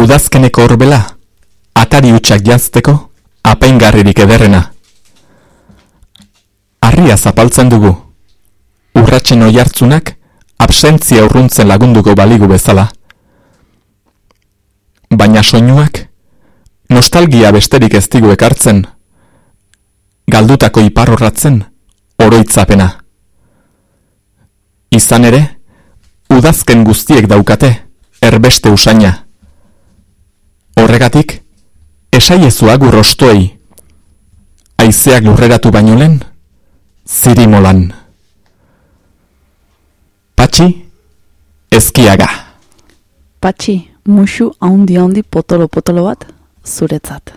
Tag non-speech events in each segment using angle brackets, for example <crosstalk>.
Udazkeneko horbela, atari utxak jazteko, apaingarririk ederrena. Arria zapaltzen dugu, urratxen oi hartzunak, absentzia urruntzen lagunduko baligu bezala. Baina soinuak, nostalgia besterik ez digu ekartzen, galdutako iparrorratzen, oroitzapena. Izan ere, udazken guztiek daukate, erbeste usaina. Horregatik, esaiezu agur ostoei, aizeak lurreratu baino lehen, zirimolan. Patxi, ezkiaga. Patxi, musu haundi haundi potolo-potolo bat, zuretzat.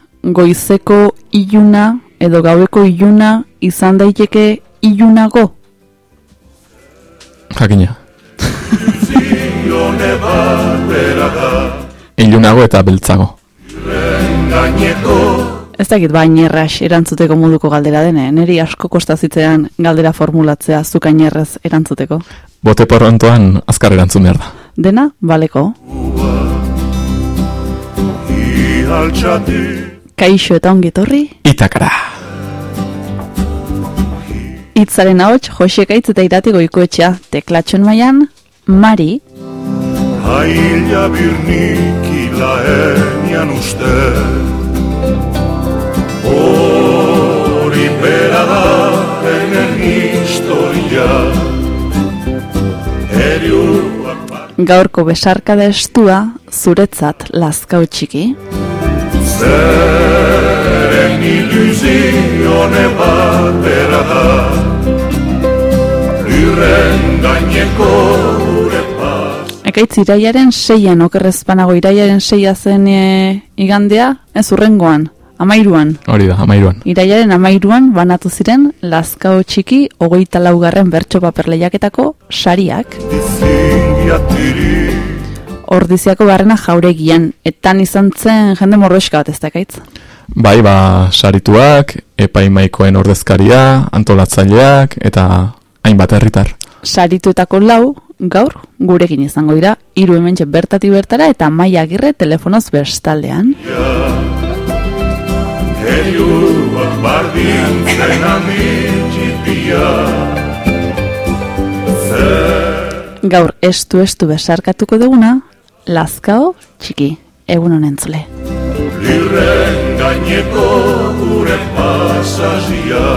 goizeko iluna edo gaueko iluna izan daiteke ilunago? Jakina. ilunago eta beltzago. Ez dakit bain erras erantzuteko moduko galdera dene, neri asko kostazitzean galdera formulatzea zukain errez erantzuteko. Bote porrontoan azkar erantzun behar da. Dena, baleko. Kaixo eta ongitorri Itakara. Itzaren ahots Jose Kaitz eta irati goikoetxea Teklatxon maian Mari. Aila birniki laenian uste. Hori bera da enen historia. Gaurko besarkada estua zuretzat lazkau txiki. Zeren ilusione batera da Lirren gaineko gure paz Ekaitz iraiaren seian, okerrezpanago iraiaren seia zen e, igandea, ez urrengoan, amairuan. Hori da, amairuan. Iraiaren amairuan banatu ziren Lazkao txiki hogeita laugarren bertso paperleiaketako sariak. Ordiziako barrena jauregian, etan izan zen jende morroiska bat ez dakaitz? Bai, ba, sarituak, epaimaikoen ordezkaria, antolatzaileak, eta hainbat herritar. Sarituetako lau, gaur, gurekin izango dira, hiru hementxe bertati bertara eta maia agirre telefonoz bestaldean. Gaur estu estu besarkatuko duguna, Lazkao txiki, egun honen zule. Lirren gaineko gure pasazia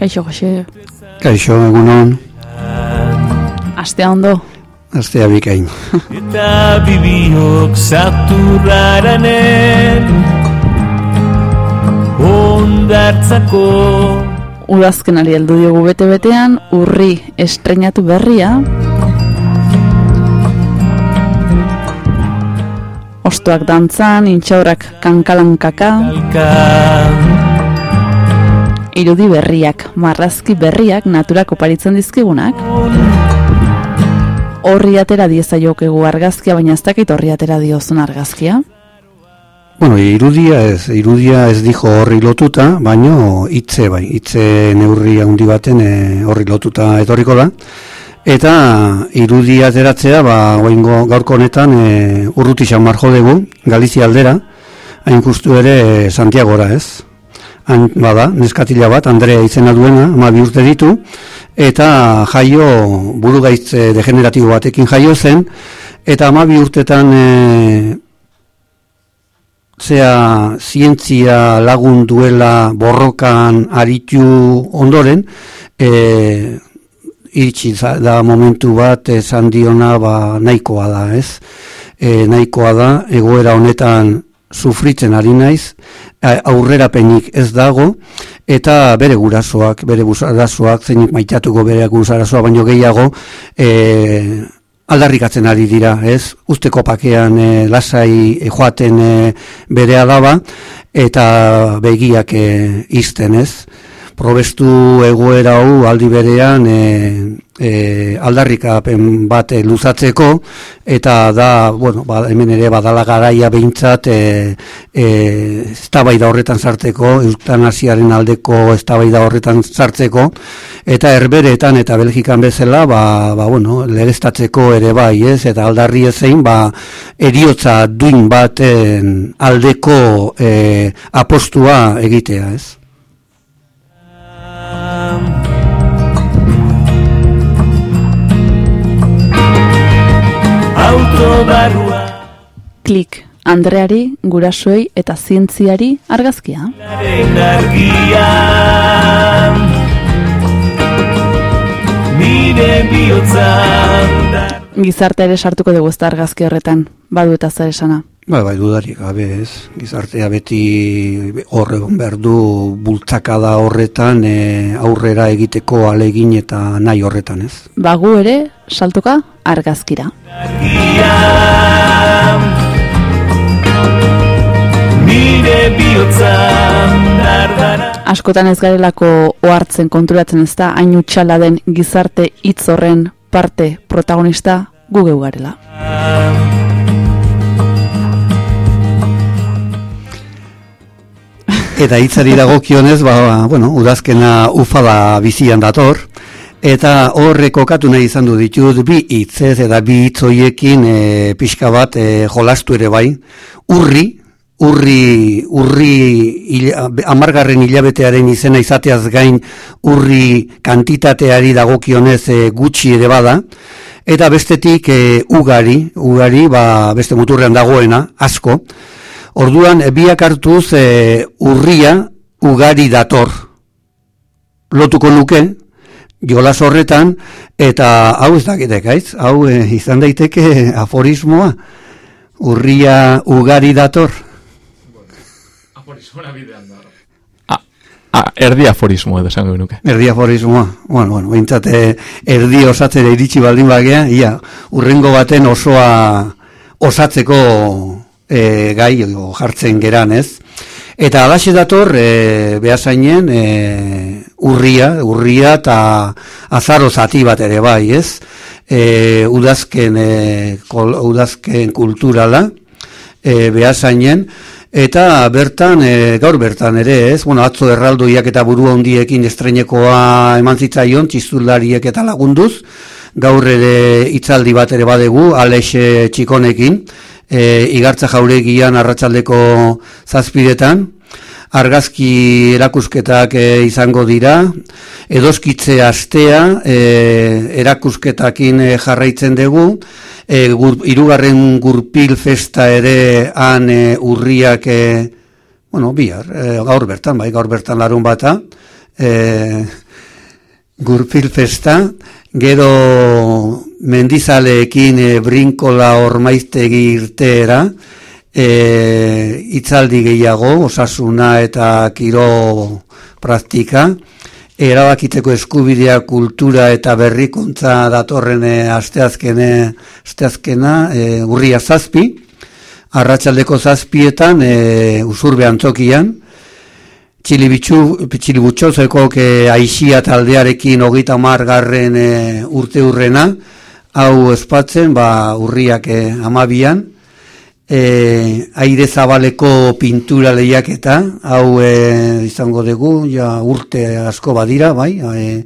Kaixo, Jose. Kaixo, egunon. Astea ondo. Astea bikain. Eta bibiok zaturraranen Ondartzako Udazkenari heldu diogu bete-betean, urri estrenatu berria. ostoak dantzan, intxaurrak kankalankaka, Alka irudi berriak, marrazki berriak naturak oparitzen dizkigunak. Horri atera dieza jokegu argazkia, baina ez dakit horri atera diozun argazkia. Bueno, irudia ez, irudia ez dijo horri lotuta, baino hitze bai, hitze neurri handi baten e, horri lotuta etorriko da. Eta irudia ateratzea, ba, oingo gaurko honetan e, urruti xamar jo dugu, Galizia aldera, hain justu ere e, Santiagora ez. Han, bada, neskatila bat, Andrea izena duena, ama urte ditu, eta jaio buru gaitz degeneratibo batekin jaio zen, eta ama urtetan e, zea zientzia lagun duela borrokan aritu ondoren, e, iritsi da momentu bat esan diona ba, nahikoa da, ez? E, nahikoa da, egoera honetan sufritzen ari naiz, a- aurrerapenik ez dago, eta bere gurasoak, bere gurasoak, zeinik maitatuko bere gurasoak, baino gehiago, e, aldarrikatzen ari dira, ez? Usteko pakean e, lasai e, joaten e, bere alaba eta begiak e, izten, ez? Probestu egoera hau aldi berean e, e, aldarrikapen bat e, luzatzeko eta da, bueno, ba, hemen ere badala garaia behintzat e, e, eztabaida horretan sartzeko, eutanasiaren aldeko eztabaida horretan sartzeko eta herberetan eta Belgikan bezala, ba, ba bueno, legeztatzeko ere bai, ez? Eta aldarri ezein, ba, eriotza duin baten aldeko e, apostua egitea, ez? Autobarrua Klik, Andreari, gurasoei eta zientziari argazkia. Garen argia Nire bihotzan da Gizartea ere sartuko dugu ezta argazki horretan, badu eta zer esana. Ba, bai, dudarik gabe, ez? Gizartea beti horre egon behar du bultzakada horretan e, aurrera egiteko alegin eta nahi horretan, ez? Bagu ere, saltuka, argazkira. Nire bihotzan Askotan ez garelako ohartzen konturatzen ez da, hain utxala den gizarte hitz horren parte protagonista gu geu garela. Eta hitzari dagokionez, ba, ba, bueno, udazkena ufala bizian dator, eta horre kokatu nahi izan du ditut bi hitzez eta bi hitz hoiekin e, pixka bat e, jolastu ere bai, urri, urri, urri amargarren hilabetearen izena izateaz gain urri kantitateari dagokionez e, gutxi ere bada, eta bestetik e, ugari, ugari, ba, beste muturrean dagoena, asko, Orduan, e, biak hartuz e, urria ugari dator. Lotuko luke, jolas horretan, eta hau ez dakitek, aiz? Hau e, izan daiteke aforismoa. Urria ugari dator. Ah, ah, erdi aforismo edo esango genuke. Erdi aforismoa. Bueno, bueno, bintzat, e, erdi osatzera iritsi baldin bagea, ia, urrengo baten osoa osatzeko e, gai o, jartzen geran, ez? Eta alaxe dator, e, behazainen, e, urria, urria eta azaro zati bat ere bai, ez? E, udazken, e, kol, udazken kulturala, e, behazainen, eta bertan, e, gaur bertan ere, ez? Bueno, atzo erraldoiak eta buru handiekin estrenekoa eman zitzaion, txistulariek eta lagunduz, gaur ere hitzaldi bat ere badegu, Alex Txikonekin, e, igartza jauregian arratsaldeko zazpiretan, argazki erakusketak e, izango dira, edoskitze astea e, erakusketakin e, jarraitzen dugu, e, gur, irugarren gurpil festa ere han e, urriak, e, bueno, bihar, e, gaur bertan, bai, gaur bertan larun bata, e, gurpil festa, gero mendizaleekin e, brinkola ormaiztegi irteera, e, itzaldi gehiago, osasuna eta kiro praktika, erabakiteko eskubidea kultura eta berrikuntza datorren e, asteazkene, asteazkena e, urria zazpi, arratsaldeko zazpietan e, usurbe antzokian, txilibutxozeko ke aixia taldearekin hogeita margarren e, urte urrena, hau espatzen, ba, urriak e, amabian, e, aire zabaleko pintura lehiaketa, hau e, izango dugu, ja urte asko badira, bai, e,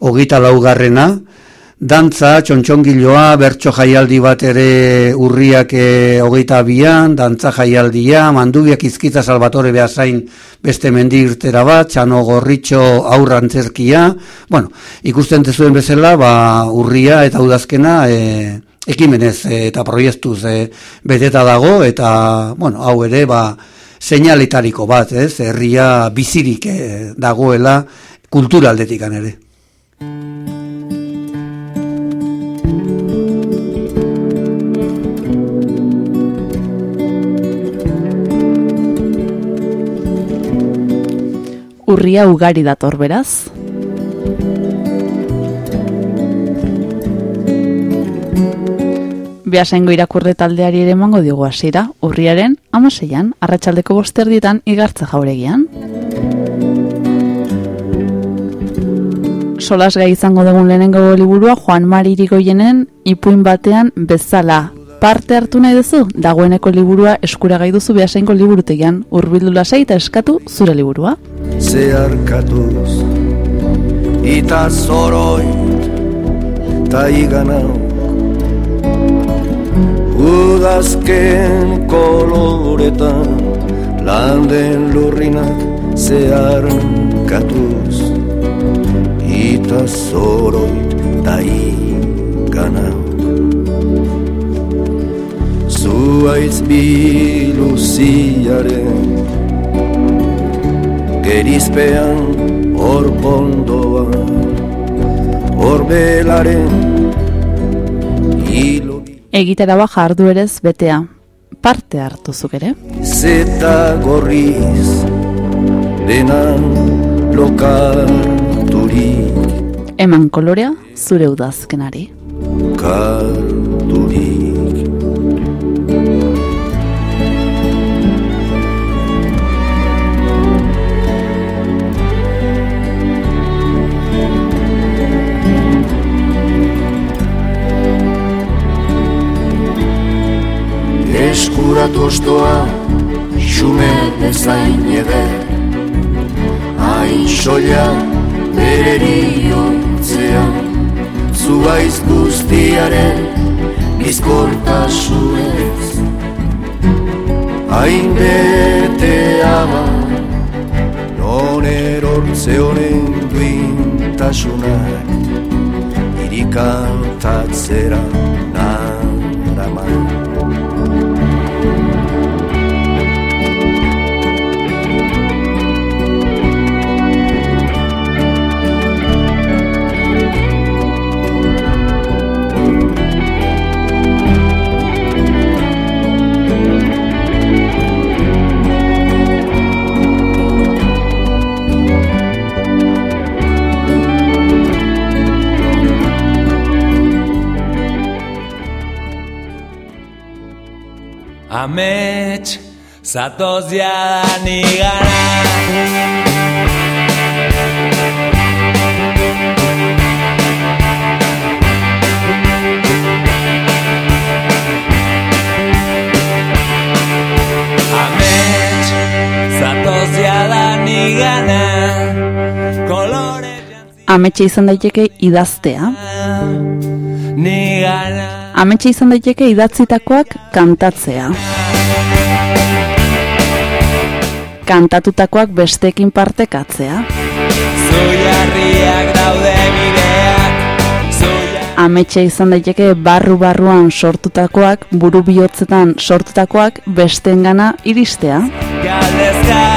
hogeita laugarrena, Dantza, txontxongiloa, bertso jaialdi bat ere urriak e, hogeita bian, dantza jaialdia, mandubiak izkita salvatore behazain beste mendi irtera bat, txano gorritxo aurrantzerkia, bueno, ikusten tezuen bezala, ba, urria eta udazkena, e, ekimenez e, eta proiektuz e, beteta dago, eta, bueno, hau ere, ba, seinalitariko bat, ez, herria bizirik e, dagoela kulturaldetikan ere. Urria ugari dator beraz. Beasaingo irakurre taldeari ere emango diogu hasiera urriaren amaseian, arratsaldeko bosterdietan igartza jauregian. Solas gai izango dugun lehenengo liburua Juan Mari Irigoyenen ipuin batean bezala parte hartu nahi duzu, dagoeneko liburua eskura gai duzu behasenko liburutegian, urbildu lasai eta eskatu zure liburua. Zeharkatuz, ita zoroit, ta iganau, udazken koloretan, landen lurrinak zeharkatuz, ita zoroit, ta iganau. Zuaiz biluziaren Gerizpean hor pondoan Hor belaren Hilo Egitera jarduerez betea. Parte hartu zuk ere. Zeta gorriz Denan lokarturik Eman kolorea zure udazkenari. Karturik Eskuratu ostoa Xume bezain eder. Hain soia Bereri ontzean Zuaiz guztiaren Bizkortasunez. Hain bete ama Non erortze honen duintasunak Irikantatzera Amets, zatoz jada nigana Amets, zatoz jada nigana Kolore Ametxe izan daiteke idaztea. nigana Ametxe izan daiteke idatzitakoak kantatzea. Kantatutakoak besteekin partekatzea. Zuiarriak daude Ametxe izan daiteke barru-barruan sortutakoak, buru bihotzetan sortutakoak besteengana iristea. galdezka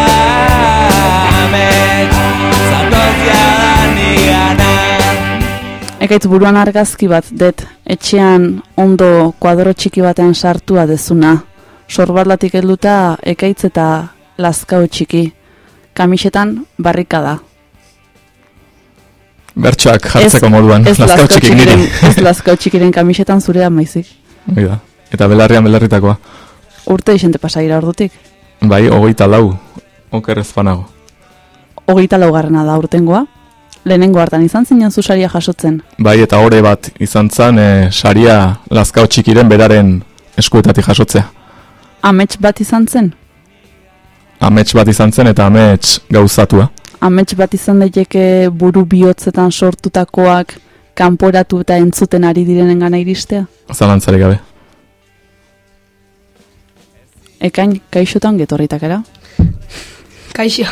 Ekaitz buruan argazki bat, det, etxean ondo kuadro txiki batean sartua dezuna. Sorbarlatik helduta ekaitz eta lazkao txiki. Kamisetan barrikada. Bertsoak jartzeko moduan, ez lazkao lazkao txikik txikiren, ez lazkao txikiren kamisetan zurea maizik. Hori da. Eta belarrian belarritakoa. Urte isente pasaira ordutik. Bai, hogeita lau, oker ez banago. Hogeita laugarrena da urtengoa. Lehenengo hartan izan zinen zu saria jasotzen. Bai, eta ore bat izan zen, e, saria lazkao txikiren beraren eskuetatik jasotzea. Amets bat izan zen? Amets bat izan zen eta amets gauzatua. Amets bat izan daiteke buru bihotzetan sortutakoak kanporatu eta entzuten ari direnen gana iristea? Zalantzarik gabe. Ekain, kaixotan getorritakera? Kaixo.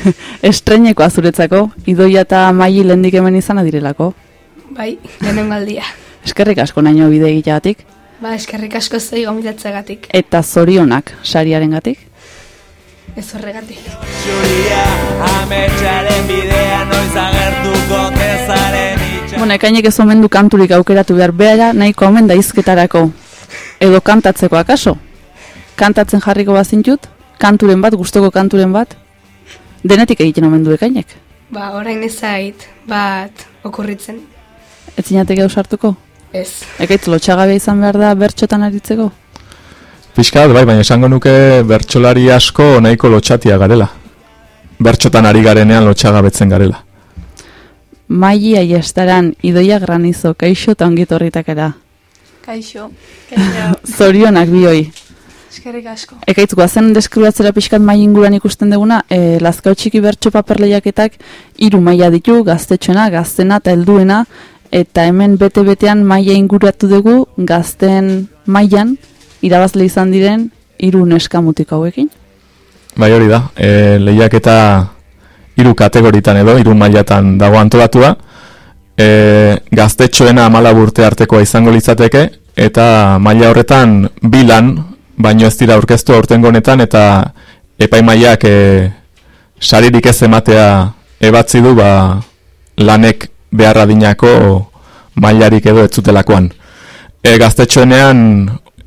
<laughs> Estreneko azuretzako, idoia eta maili lendik hemen izan adirelako. Bai, lehenengo aldia. Eskerrik asko naino bide egiteagatik. Ba, eskerrik asko zei gomitatzegatik. Eta zorionak sariaren gatik. Ez horregatik. Zuria, ametsaren bidea noiz agertuko tezaren itxan. Bueno, ekainek ez omen du kanturik aukeratu behar behara nahiko omen da izketarako. Edo kantatzeko akaso? Kantatzen jarriko bazintut? Kanturen bat, gustoko kanturen bat? Denetik egiten omen du ekainek. Ba, orain ez zait, bat, okurritzen. Ez zinateke ausartuko? Ez. Ekaitz lotxagabea izan behar da bertxotan aritzeko? Piskat, bai, baina esango nuke bertsolari asko nahiko lotxatia garela. Bertxotan ari garenean lotxagabetzen garela. Maili aiestaran idoia granizo, kaixo eta ongit horritakera. Kaixo. <laughs> Kaixo. Zorionak bioi. Eskerrik asko. Ekaitz guazen deskribatzera pixkat mai inguran ikusten duguna, e, lazkao txiki bertso paperleiaketak hiru maila ditu, gaztetxoena, gaztena eta helduena, eta hemen bete-betean maila inguratu dugu gazten mailan irabazle izan diren hiru neska mutiko hauekin. Bai hori da, e, lehiaketa hiru kategoritan edo, hiru mailatan dago antolatua, e, gaztetxoena amala urte artekoa izango litzateke, eta maila horretan bilan, baino ez dira aurkeztu aurtengo honetan, eta epaimaiak e, saririk ez ematea ebatzi du, ba, lanek beharra dinako mailarik edo ez zutelakoan. E, gaztetxoenean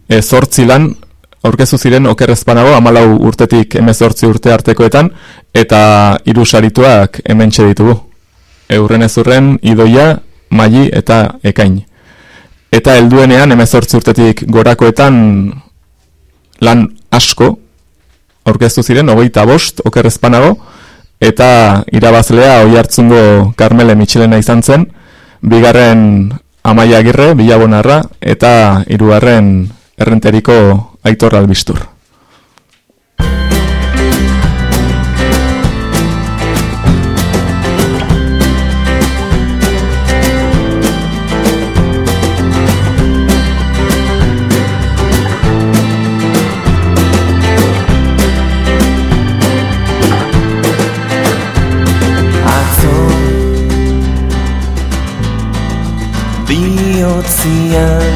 e, zortzi lan aurkezu ziren okerrezpanago amalau urtetik emezortzi urte artekoetan eta hiru sarituak hemen ditugu. Eurren ez urren, idoia, maili eta ekain. Eta helduenean emezortzi urtetik gorakoetan lan asko aurkeztu ziren, hogeita bost okerrezpanago, eta irabazlea oi hartzungo Carmele Michelena izan zen, bigarren Amaia Agirre, Bilabonarra, eta hirugarren errenteriko Aitor Albistur. Biotzian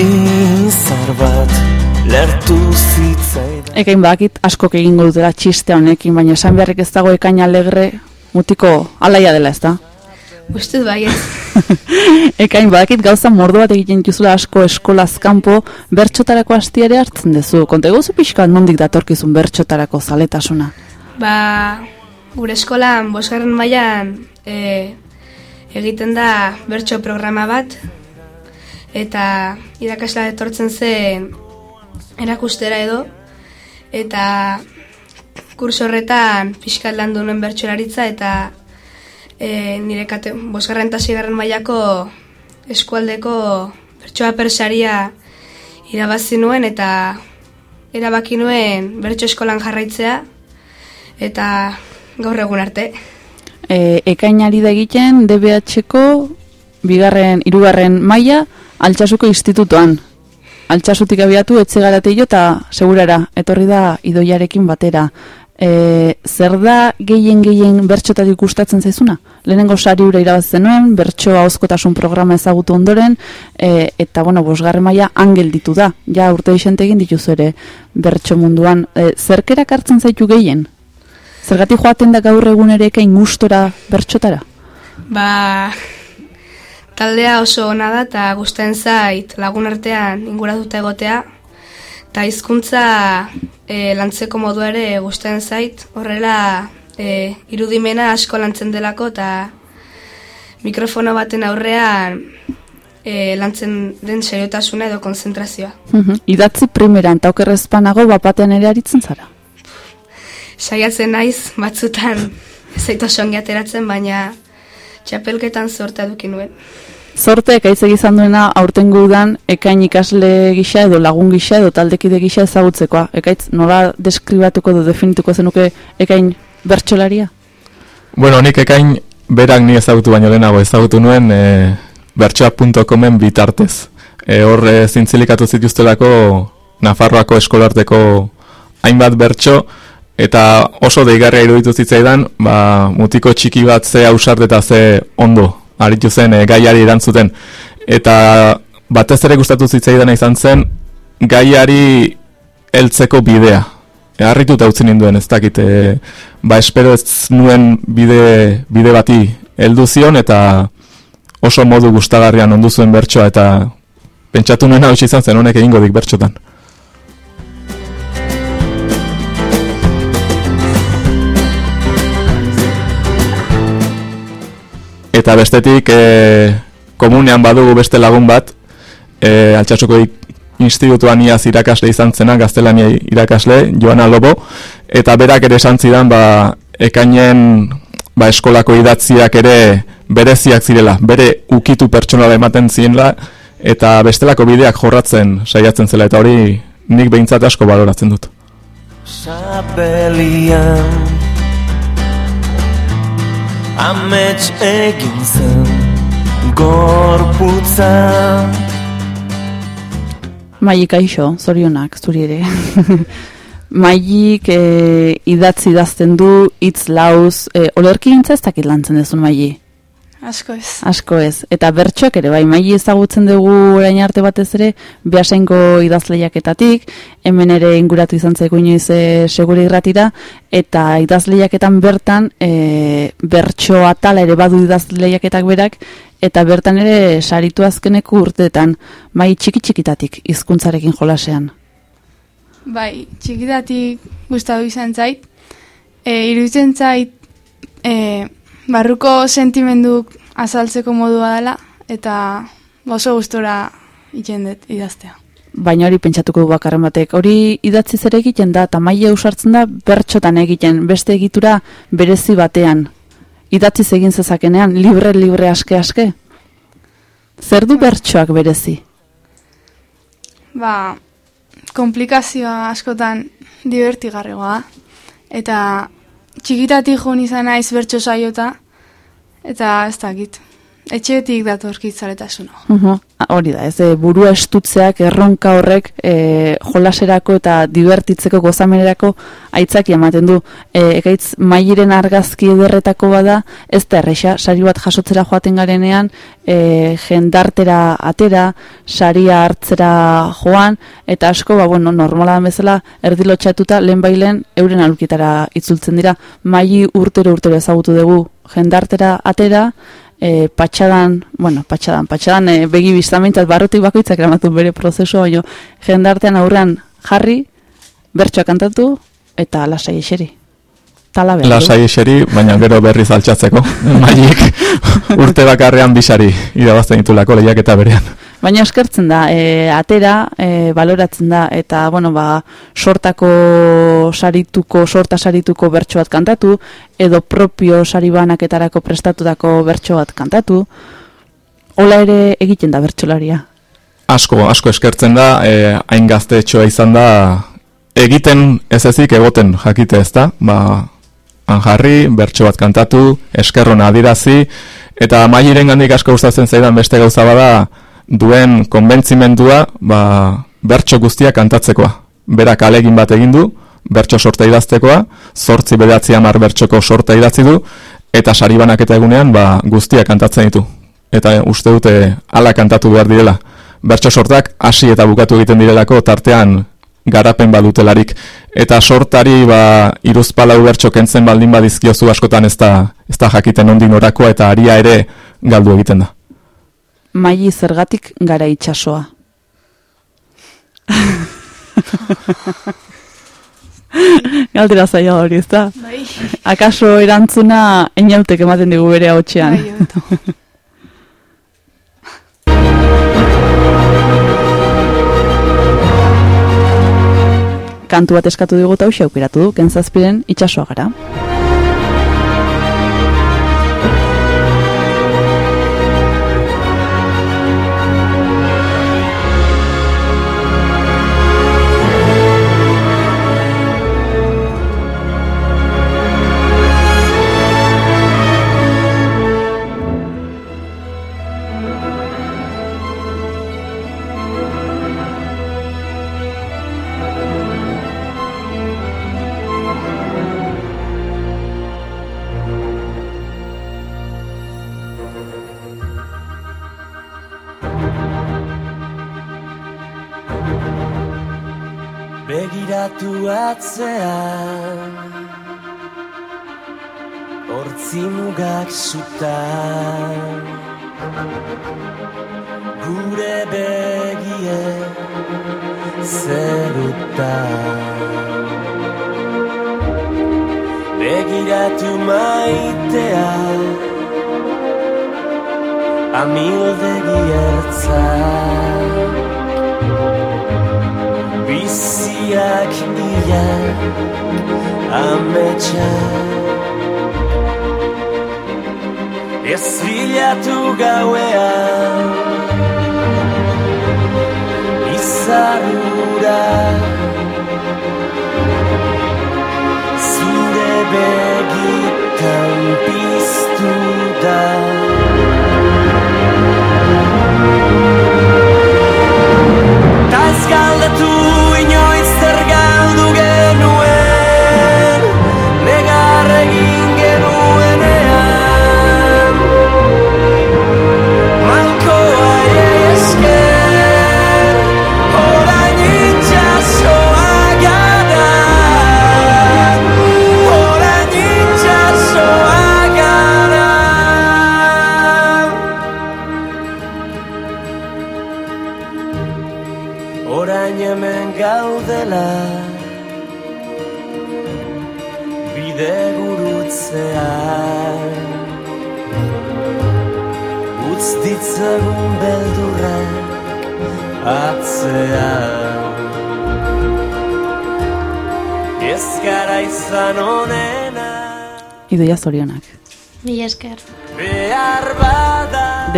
Izar bat Lertu zitzaidan Ekain bakit askok egingo dutela txiste honekin, baina esan beharrik ez dago ekain alegre mutiko alaia dela ez da? Ustez bai ez. <laughs> Ekain badakit gauza mordo bat egiten juzula asko eskolaz kanpo bertxotarako astiare hartzen duzu. Konta egozu pixka nondik datorkizun bertxotarako zaletasuna. Ba, gure eskolan, bosgarren mailan e, egiten da bertso programa bat, eta irakasla etortzen zen erakustera edo, eta kurso horretan pixkat landu nuen bertsolaritza, eta e, nire kate, bosgarren eta seigarren mailako eskualdeko bertsoa persaria irabazi nuen, eta erabaki nuen bertso eskolan jarraitzea, eta gaur egun arte. E, ekainari da egiten DBH-ko bigarren, hirugarren maila altxasuko institutoan. Altxasutik abiatu etxegarateio eta segurara, etorri da idoiarekin batera. E, zer da gehien gehien bertxotatik gustatzen zaizuna? Lehenengo sari ura irabazten nuen, bertxo hauzkotasun programa ezagutu ondoren, e, eta bueno, bosgarren maila angel ditu da. Ja urte isente egin dituzu ere bertxo munduan. E, zerkerak hartzen zaitu gehien? Zergatik joaten da gaur egun ere ekain gustora bertxotara? Ba, taldea oso ona da eta gustatzen zait lagun artean inguratuta egotea eta hizkuntza e, lantzeko modua ere gustatzen zait horrela e, irudimena asko lantzen delako eta mikrofono baten aurrean e, lantzen den seriotasuna edo konzentrazioa. Mhm. Idatzi primeran, eta okerrezpanago bapatean ere aritzen zara. Saiatzen naiz batzutan zaitu songi ateratzen, baina txapelketan zorta duki nuen. Zorte ekaitz izan duena aurten gudan ekain ikasle gisa edo lagun gisa edo taldekide gisa ezagutzekoa. Ekaitz nola deskribatuko edo definituko zenuke ekain bertxolaria? Bueno, nik ekain berak ni ezagutu baino lehenago ezagutu nuen e, bertsoa.comen bitartez. E, hor e, zintzilikatu zituztelako Nafarroako eskolarteko hainbat bertso eta oso deigarria iruditu zitzaidan, ba, mutiko txiki bat ze ausart eta ze ondo aritu zen e, gaiari erantzuten. Eta batez ere gustatu zitzaidana izan zen gaiari heltzeko bidea. E, harrituta utzi ninduen, ez dakit, e, ba espero ez nuen bide, bide bati heldu zion eta oso modu gustagarrian ondu zuen bertsoa eta pentsatu nuen hau izan zen honek egingo dik bertxotan. Eta bestetik e, komunean badugu beste lagun bat, e, altxasoko institutuan iaz irakasle izan zena, gaztelania irakasle, Joana Lobo, eta berak ere esan zidan, ba, ekainen ba, eskolako idatziak ere bereziak zirela, bere ukitu pertsonala ematen zienla, eta bestelako bideak jorratzen saiatzen zela, eta hori nik behintzat asko baloratzen dut. Zapelian Amets egin zen Gorputza Maik aixo, zorionak, zuri ere. <laughs> Maik e, idatzi idazten du, hitz lauz, e, olerki gintza ez dakit lantzen dezun maili. Asko ez. Asko ez. Eta bertsoak ere, bai, maili ezagutzen dugu orain arte batez ere, behasengo idazleiaketatik, hemen ere inguratu izan zaigu inoiz e, segure irratira, eta idazleiaketan bertan e, bertso atala ere badu idazleiaketak berak, eta bertan ere saritu azkeneko urteetan, mai txiki txikitatik hizkuntzarekin jolasean. Bai, txikitatik gustatu izan zait. E, iruditzen zait, e, barruko sentimenduk azaltzeko modua dela, eta oso gustora iten dut idaztea. Baina hori pentsatuko du bakarren batek. Hori idatzi zer egiten da, eta maila usartzen da bertxotan egiten, beste egitura berezi batean. Idatzi egin zezakenean, libre-libre aske-aske. Zer du bertsoak berezi? Ba, komplikazioa askotan divertigarregoa. Eta txikitatik joan izan naiz bertso saiota, eta ez dakit. Etxeetik datorkit zaretasuna. Uh Hori da, ez e, burua estutzeak erronka horrek e, jolaserako eta divertitzeko gozamenerako aitzaki ematen du. E, ekaitz mairen argazki ederretako bada, ez da erresa, sari bat jasotzera joaten garenean, e, jendartera atera, saria hartzera joan, eta asko, ba, bueno, normala bezala, erdilotxatuta, lehen bailen, euren alukitara itzultzen dira. Mai urtero urtero ezagutu dugu jendartera atera, e, patxadan, bueno, patxadan, patxadan e, begi biztamentzat barrotik bakoitzak eramatu bere prozesu, baino jendartean aurrean jarri, bertsoa kantatu, eta lasai eseri. Tala behar du. Lasai eseri, baina gero berriz altxatzeko, <laughs> maiek urte bakarrean bisari irabazten ditulako lehiak eta berean. Baina eskertzen da, e, atera, e, baloratzen da, eta, bueno, ba, sortako sarituko, sorta sarituko bertso bat kantatu, edo propio sari banaketarako prestatutako bertso bat kantatu, hola ere egiten da bertsolaria. Asko, asko eskertzen da, e, hain gaztetxoa izan da, egiten ez ezik egoten jakite ez da, ba, anjarri, bertso bat kantatu, eskerrona adirazi, eta mairen gandik asko gustatzen zaidan beste gauza bada, duen konbentzimendua ba, bertso guztiak kantatzekoa. Berak alegin bat egin du, bertso sorta idaztekoa, zortzi bedatzi amar bertsoko sorta idatzi du, eta saribanak eta egunean ba, guztiak kantatzen ditu. Eta uste dute ala kantatu behar direla. Bertso sortak hasi eta bukatu egiten direlako tartean garapen badutelarik. Eta sortari ba, iruzpalau bertso kentzen baldin badizkiozu askotan ez da, ez da jakiten ondin orakoa eta aria ere galdu egiten da maili zergatik gara itsasoa. <laughs> Galdera zaila hori, ez da? Bai. Akaso erantzuna eneltek ematen digu bere hau txean. Bai, Kantu bat eskatu digu eta aukeratu du, kentzazpiren itxasoa gara. Kantu gara.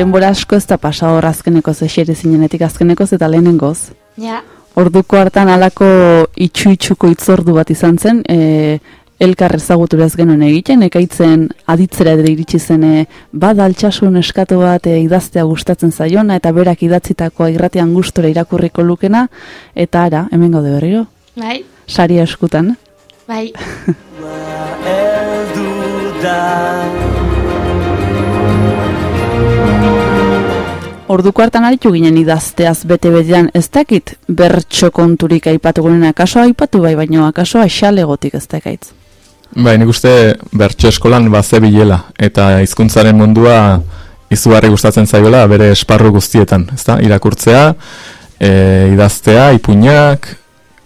Denbora asko ez da pasa hor azkenekoz esere zinenetik azkenekoz eta lehenengoz. Ja, Orduko hartan alako itxu-itxuko itzordu bat izan zen, e, elkar ezagutura ez genuen egiten, ekaitzen aditzera ere iritsi zen e, bada altxasun eskatu bat e, idaztea gustatzen zaiona, eta berak idatzitakoa irratian gustora irakurriko lukena, eta ara, hemen gaude berriro, bai, saria eskutan. bai. <laughs> Orduko hartan aritu ginen idazteaz bete-betean ez dakit bertso konturik aipatu gunen akaso aipatu bai, baino akaso axalegotik ez dakaitz. Bai, nik uste bertso eskolan baze bilela, eta hizkuntzaren mundua izugarri gustatzen zaiola bere esparru guztietan, ezta? Irakurtzea, e, idaztea, ipuinak,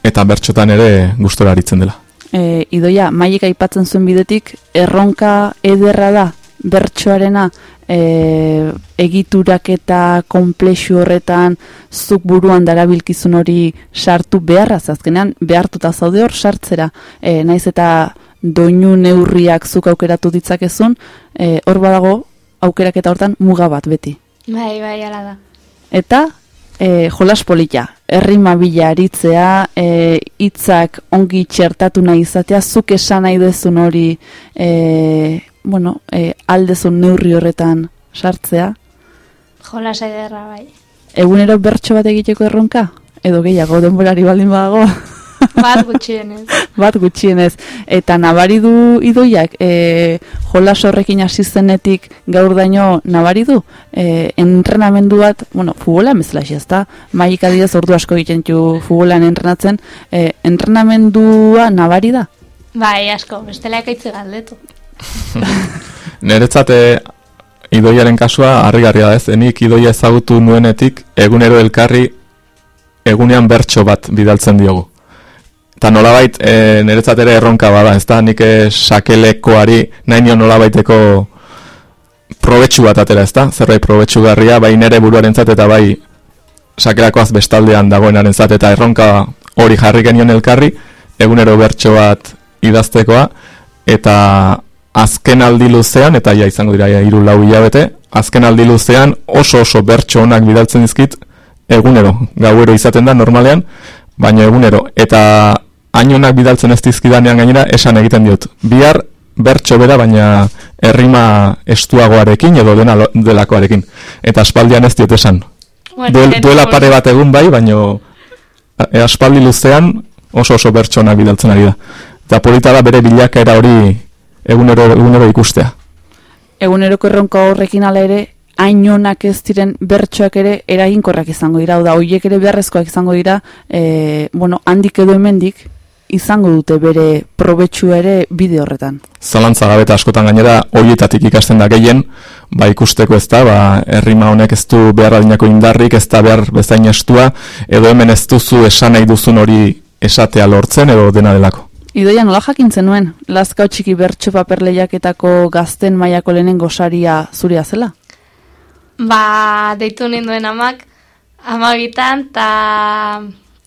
eta bertxotan ere gustora aritzen dela. E, idoia, maik aipatzen zuen bidetik, erronka ederra da, bertsoarena, e, egiturak eta komplexu horretan zuk buruan darabilkizun hori sartu beharraz, azkenean behartuta zaude hor sartzera, e, naiz eta doinu neurriak zuk aukeratu ditzakezun, e, hor badago aukerak eta hortan muga bat beti. Bai, bai, ala da. Eta e, jolas polita, errima bila aritzea, e, hitzak ongi txertatu nahi izatea, zuk esan nahi dezun hori, e, bueno, e, aldezun neurri horretan sartzea. Jolas ederra, bai. Egunero bertso bat egiteko erronka? Edo gehiago denborari baldin badago? Bat gutxienez. <laughs> bat gutxienez. Eta nabari du idoiak, e, jolas horrekin hasi zenetik gaur daino nabari du? E, entrenamendu bat, bueno, futbola bezala ez da, maik adidez ordu asko egiten du futbolan entrenatzen, e, entrenamendua nabari da? Bai, asko, bestela ekaitze galdetu. <laughs> Niretzat eh, idoiaren kasua harrigarria da ez, enik idoia ezagutu nuenetik egunero elkarri egunean bertso bat bidaltzen diogu. Eta nolabait e, niretzat ere erronka bada, ez da, nik eh, sakelekoari nahi nion nolabaiteko probetxu bat atera, ez da, zerbait probetxu garria, bai nere buruarentzat eta bai sakelakoaz bestaldean dagoenarentzat eta erronka hori jarri genion elkarri, egunero bertso bat idaztekoa, eta azken aldi luzean, eta ja izango dira ja, iru lau hilabete, azken aldi luzean oso oso bertso onak bidaltzen dizkit egunero, gauero izaten da normalean, baina egunero, eta hainonak bidaltzen ez dizkidanean gainera esan egiten diot. Bihar bertso bera, baina errima estuagoarekin edo dena delakoarekin. Eta aspaldian ez diot esan. Bueno, Duel, duela pare bat egun bai, baino e, aspaldi luzean oso oso bertso onak bidaltzen ari da. Eta polita da bere bilakaera hori egunero, egunero ikustea. Eguneroko erronka horrekin ala ere, hainonak ez diren bertsoak ere eraginkorrak izango dira, da, hoiek ere beharrezkoak izango dira, e, bueno, handik edo hemendik izango dute bere probetxu ere bide horretan. Zalantza gabe eta askotan gainera hoietatik ikasten da gehien, ba ikusteko ez da, ba herrima honek ez du behar adinako indarrik, ez da behar bezain estua, edo hemen ez duzu esan nahi duzun hori esatea lortzen edo dena delako. Idoia nola jakintzen nuen, Lazkao txiki bertso paper lehiaketako gazten mailako lehenengo saria zurea zela? Ba, deitu ninduen amak, amabitan, ta,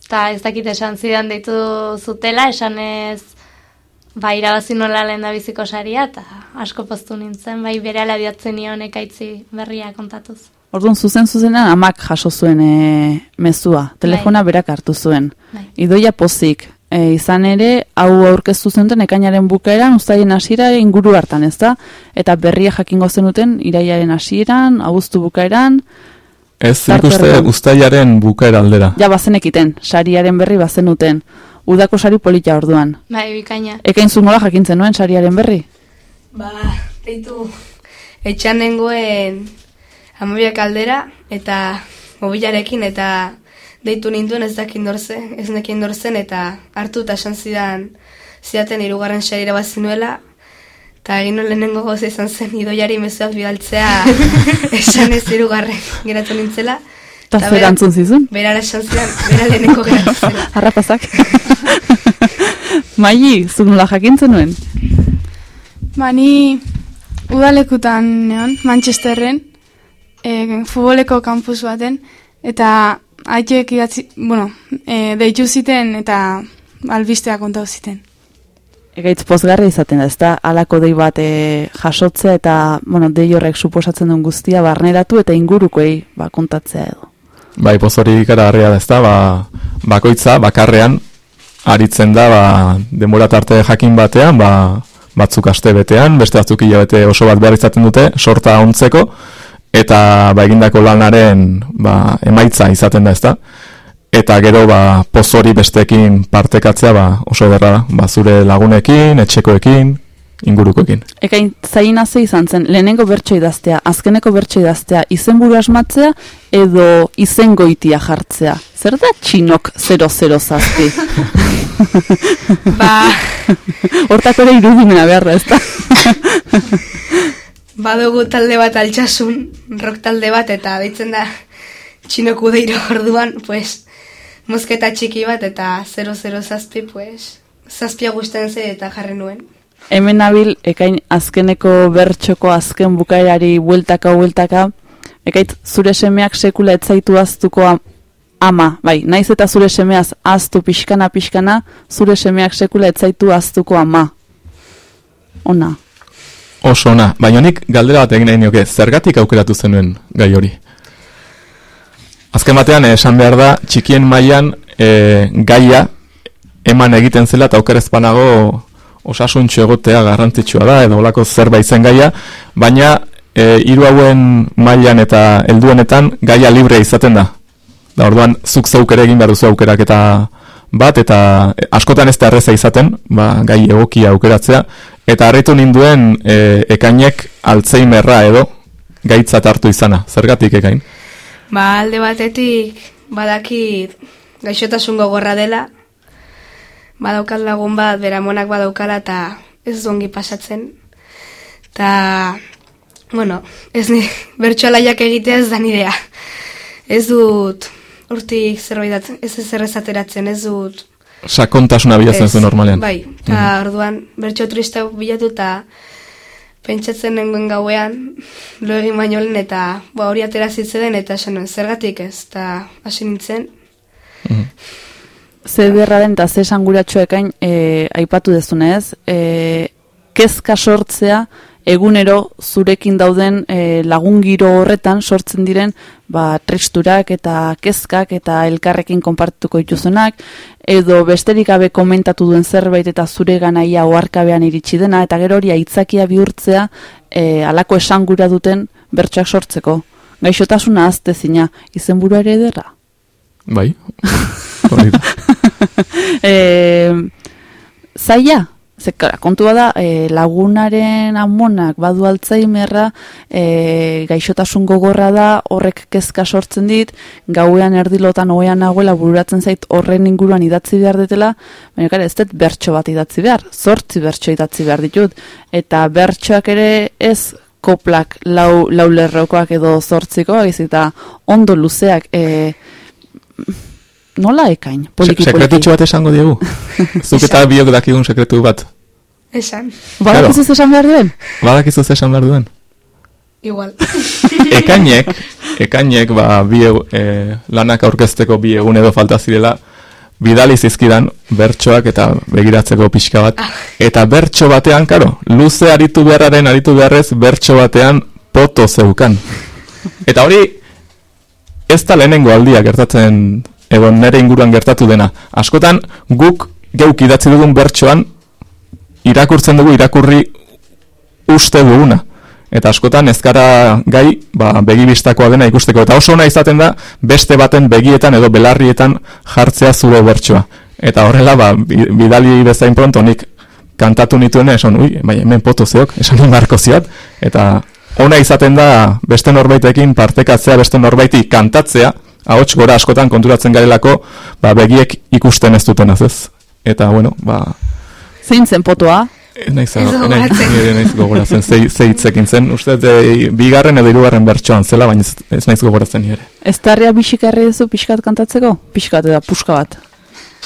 ta ez dakit esan zidan deitu zutela, esan ez, ba, irabazi nola lehen da biziko saria, eta asko poztu nintzen, bai, bere alabiatzen nion ekaitzi berria kontatuz. Orduan zuzen zuzenan amak jaso zuen e, mezua, telefona berak hartu zuen. Bai. Idoia pozik, e, izan ere, hau aurkeztu zenuten ekainaren bukaeran, ustaien hasiera inguru hartan, ez da? Eta berria jakingo zenuten, iraiaren hasieran, abuztu bukaeran, Ez nik Tarte uste horretan. uztailaren bukaera aldera. ja bazenekiten, sariaren berri bazenuten. Udako sari polita orduan. Bai, bikaina. Ekain zu nola jakintzen nuen sariaren berri? Ba, deitu etxan nengoen amabiak aldera eta mobilarekin eta deitu ninduen ez dakin dorzen, ez nekin dorzen eta hartu eta esan zidan zidaten irugarren sarira bazinuela eta egin nuen lehenengo goza izan zen idoiari mezuak bidaltzea <laughs> esan ez irugarren geratu nintzela. Ta Eta zer antzun zizun? Berara esan zidan, bera lehenengo geratu zela. <laughs> Harrapazak. <laughs> Maili, zuk nola jakintzen nuen? Ba, ni udalekutan neon, Manchesterren, e, futboleko kampus baten, eta haiek idatzi, bueno, e, deitu ziten eta albistea kontau ziten. Egaitz pozgarri izaten da, ez da, alako dei bat e, jasotzea eta, bueno, dei horrek suposatzen duen guztia barneratu eta ingurukoei ba, kontatzea edo. Bai, pozori ikaragarria da ez da, ba, bakoitza, bakarrean, aritzen da, ba, denbora tarte jakin batean, ba, batzuk aste betean, beste batzuk hilabete oso bat behar izaten dute, sorta ontzeko, eta ba, egindako lanaren ba, emaitza izaten da ez da. Eta gero ba, pozori besteekin partekatzea ba, oso ederra da, ba, zure lagunekin, etxekoekin, ingurukoekin. Ekain zaina ze izan zen, lehenengo bertso idaztea, azkeneko bertso idaztea, izenburu asmatzea edo izen goitia jartzea. Zer da txinok 00 zazpi? Ba, <laughs> Hortako ere irudimena behar da, ez da? <laughs> badugu talde bat altxasun, rock talde bat, eta deitzen da txinoku deiro <laughs> orduan, pues, mozketa txiki bat, eta 00 zazpi, pues, zazpia guztien ze eta jarri nuen. Hemen nabil, ekain azkeneko bertxoko azken bukaerari bueltaka bueltaka, ekait zure semeak sekula etzaitu aztuko am- ama, bai, naiz eta zure semeaz aztu pixkana pixkana, zure semeak sekula etzaitu aztuko ama. Ona. Oso ona, baina nik galdera bat egin nahi nioke, zergatik aukeratu zenuen gai hori? Azken batean, esan behar da, txikien mailan e, gaia eman egiten zela eta okerez banago osasuntxo egotea garrantzitsua da, edo olako zerbait zen gaia, baina e, hiru hauen mailan eta helduenetan gaia libre izaten da. Da orduan, zuk zeuk egin behar duzu aukerak eta bat, eta askotan ez da erreza izaten, ba, gai egokia aukeratzea, eta harritu ninduen e, ekainek altzeimerra edo gaitzat hartu izana. Zergatik ekain? Ba, alde batetik, badakit gaixotasun gogorra dela, badaukat lagun bat, beramonak badaukala, eta ez du ongi pasatzen. Ta, bueno, ez ni, <laughs> bertxolaiak egitea ez da nirea. Ez dut, urtik zerbait, ez ez errez ateratzen, ez dut... Sakontasuna bilatzen ez, zu normalean. Bai, eta orduan, bertxo trista bilatu eta pentsatzen nengoen gauean, lo egin baino lehen eta ba, hori atera zitzeden eta esan nuen, zergatik ez, eta hasi nintzen, ze derra den eta ze esanguratxoekain e, aipatu dezunez, e, kezka sortzea egunero zurekin dauden e, lagungiro horretan sortzen diren ba, tristurak eta kezkak eta elkarrekin konpartuko dituzunak, edo besterik gabe komentatu duen zerbait eta zure ganaia oarkabean iritsi dena, eta gero hori aitzakia bihurtzea e, alako esangura duten bertsoak sortzeko. Gaixotasuna azte zina, izenburua ere ederra. Bai, <laughs> hori da. e, zaila, Zekara, kontua da, e, lagunaren amonak badu altzaimerra, e, gaixotasun gogorra da, horrek kezka sortzen dit, gauean erdilotan oean nagoela bururatzen zait horren inguruan idatzi behar detela, baina kare, ez dut bertso bat idatzi behar, zortzi bertso idatzi behar ditut, eta bertsoak ere ez koplak lau, lau lerrokoak edo zortziko, eta ondo luzeak, e, nola ekain, poliki poliki. Sekretutxo bat esango diegu. <laughs> Zuk eta biok dakigun sekretu bat. Esan. Badakizuz esan behar duen? Badakizuz esan behar duen. Igual. <laughs> <laughs> ekainek, ekainek, ba, bi e, lanak aurkezteko bi egun edo falta zirela, bidali zizkidan bertsoak eta begiratzeko pixka bat. Eta bertso batean, karo, luze aritu beharraren aritu beharrez, bertso batean poto zeukan. Eta hori, ez da lehenengo aldia gertatzen, edo nere inguruan gertatu dena. Askotan, guk geuk idatzi dugun bertsoan, irakurtzen dugu irakurri uste duguna. Eta askotan ez gara gai ba, begibistakoa dena ikusteko. Eta oso ona izaten da beste baten begietan edo belarrietan jartzea zure bertsoa. Eta horrela, ba, bi- bidali bezain pronto nik kantatu nituen esan, ui, bai, hemen poto zeok, esan barko ziat. Eta ona izaten da beste norbaitekin partekatzea, beste norbaiti kantatzea, ahots gora askotan konturatzen garelako, ba, begiek ikusten ez duten ez. Eta, bueno, ba, Zein zen potoa? Naiz, Ez naiz, gogoratzen. naiz gogoratzen, zei, zei hitzekin zen, uste de, bigarren edo hirugarren bertsoan zela, baina ez, ez naiz gogoratzen nire. Ez tarria bisikarri duzu pixkat kantatzeko? Pixkat eta puska bat.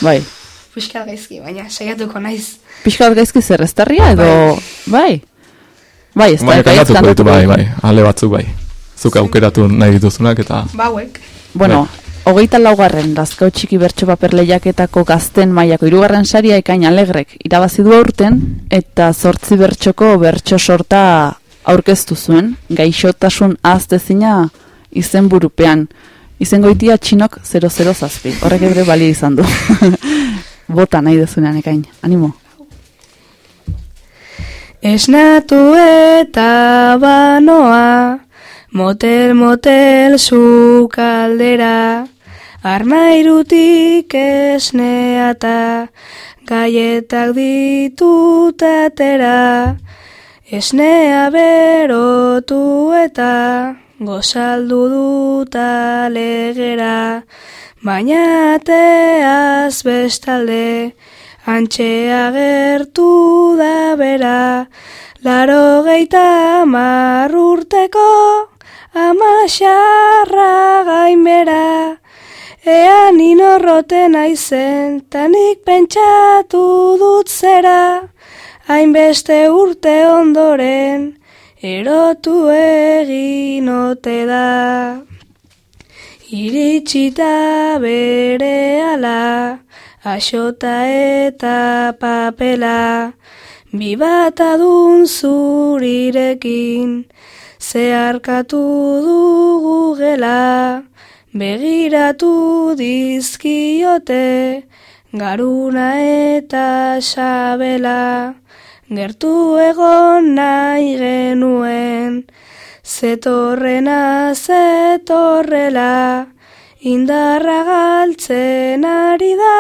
Bai. Puskal gaizki, baina saiatuko naiz. Pixkat gaizki zer ez tarria edo... Bai. Bai, ez Baina tarria bai, bai, ale batzuk bai. Zuk aukeratu nahi dituzunak eta... Bauek. Bueno, hogeita laugarren dazkau txiki bertso paper lehiaketako gazten mailako hirugarren saria ekain alegrek irabazi du aurten eta zortzi bertxoko bertso sorta aurkeztu zuen, gaixotasun ahaztezina izen burupean. Izen goitia txinok 00 zazpi, horrek ere bali izan du. <laughs> Bota nahi dezunean ekain, animo. Esnatu eta banoa, motel motel sukaldera, armairutik esnea eta gaietak ditut atera, esnea berotu eta gozaldu dut alegera, baina ateaz bestalde, Antxe agertu da bera, laro geita marrurteko, ama xarra gainbera. Ean inorroten aizen, tanik pentsatu dut zera, hainbeste urte ondoren, erotu egin ote da. Iritsita bere ala, Aixota eta papela, bi bat adun zurirekin, zeharkatu dugu gela, begiratu dizkiote, garuna eta sabela, gertu egon nahi genuen, zetorrena zetorrela, Indarra galtzen ari da,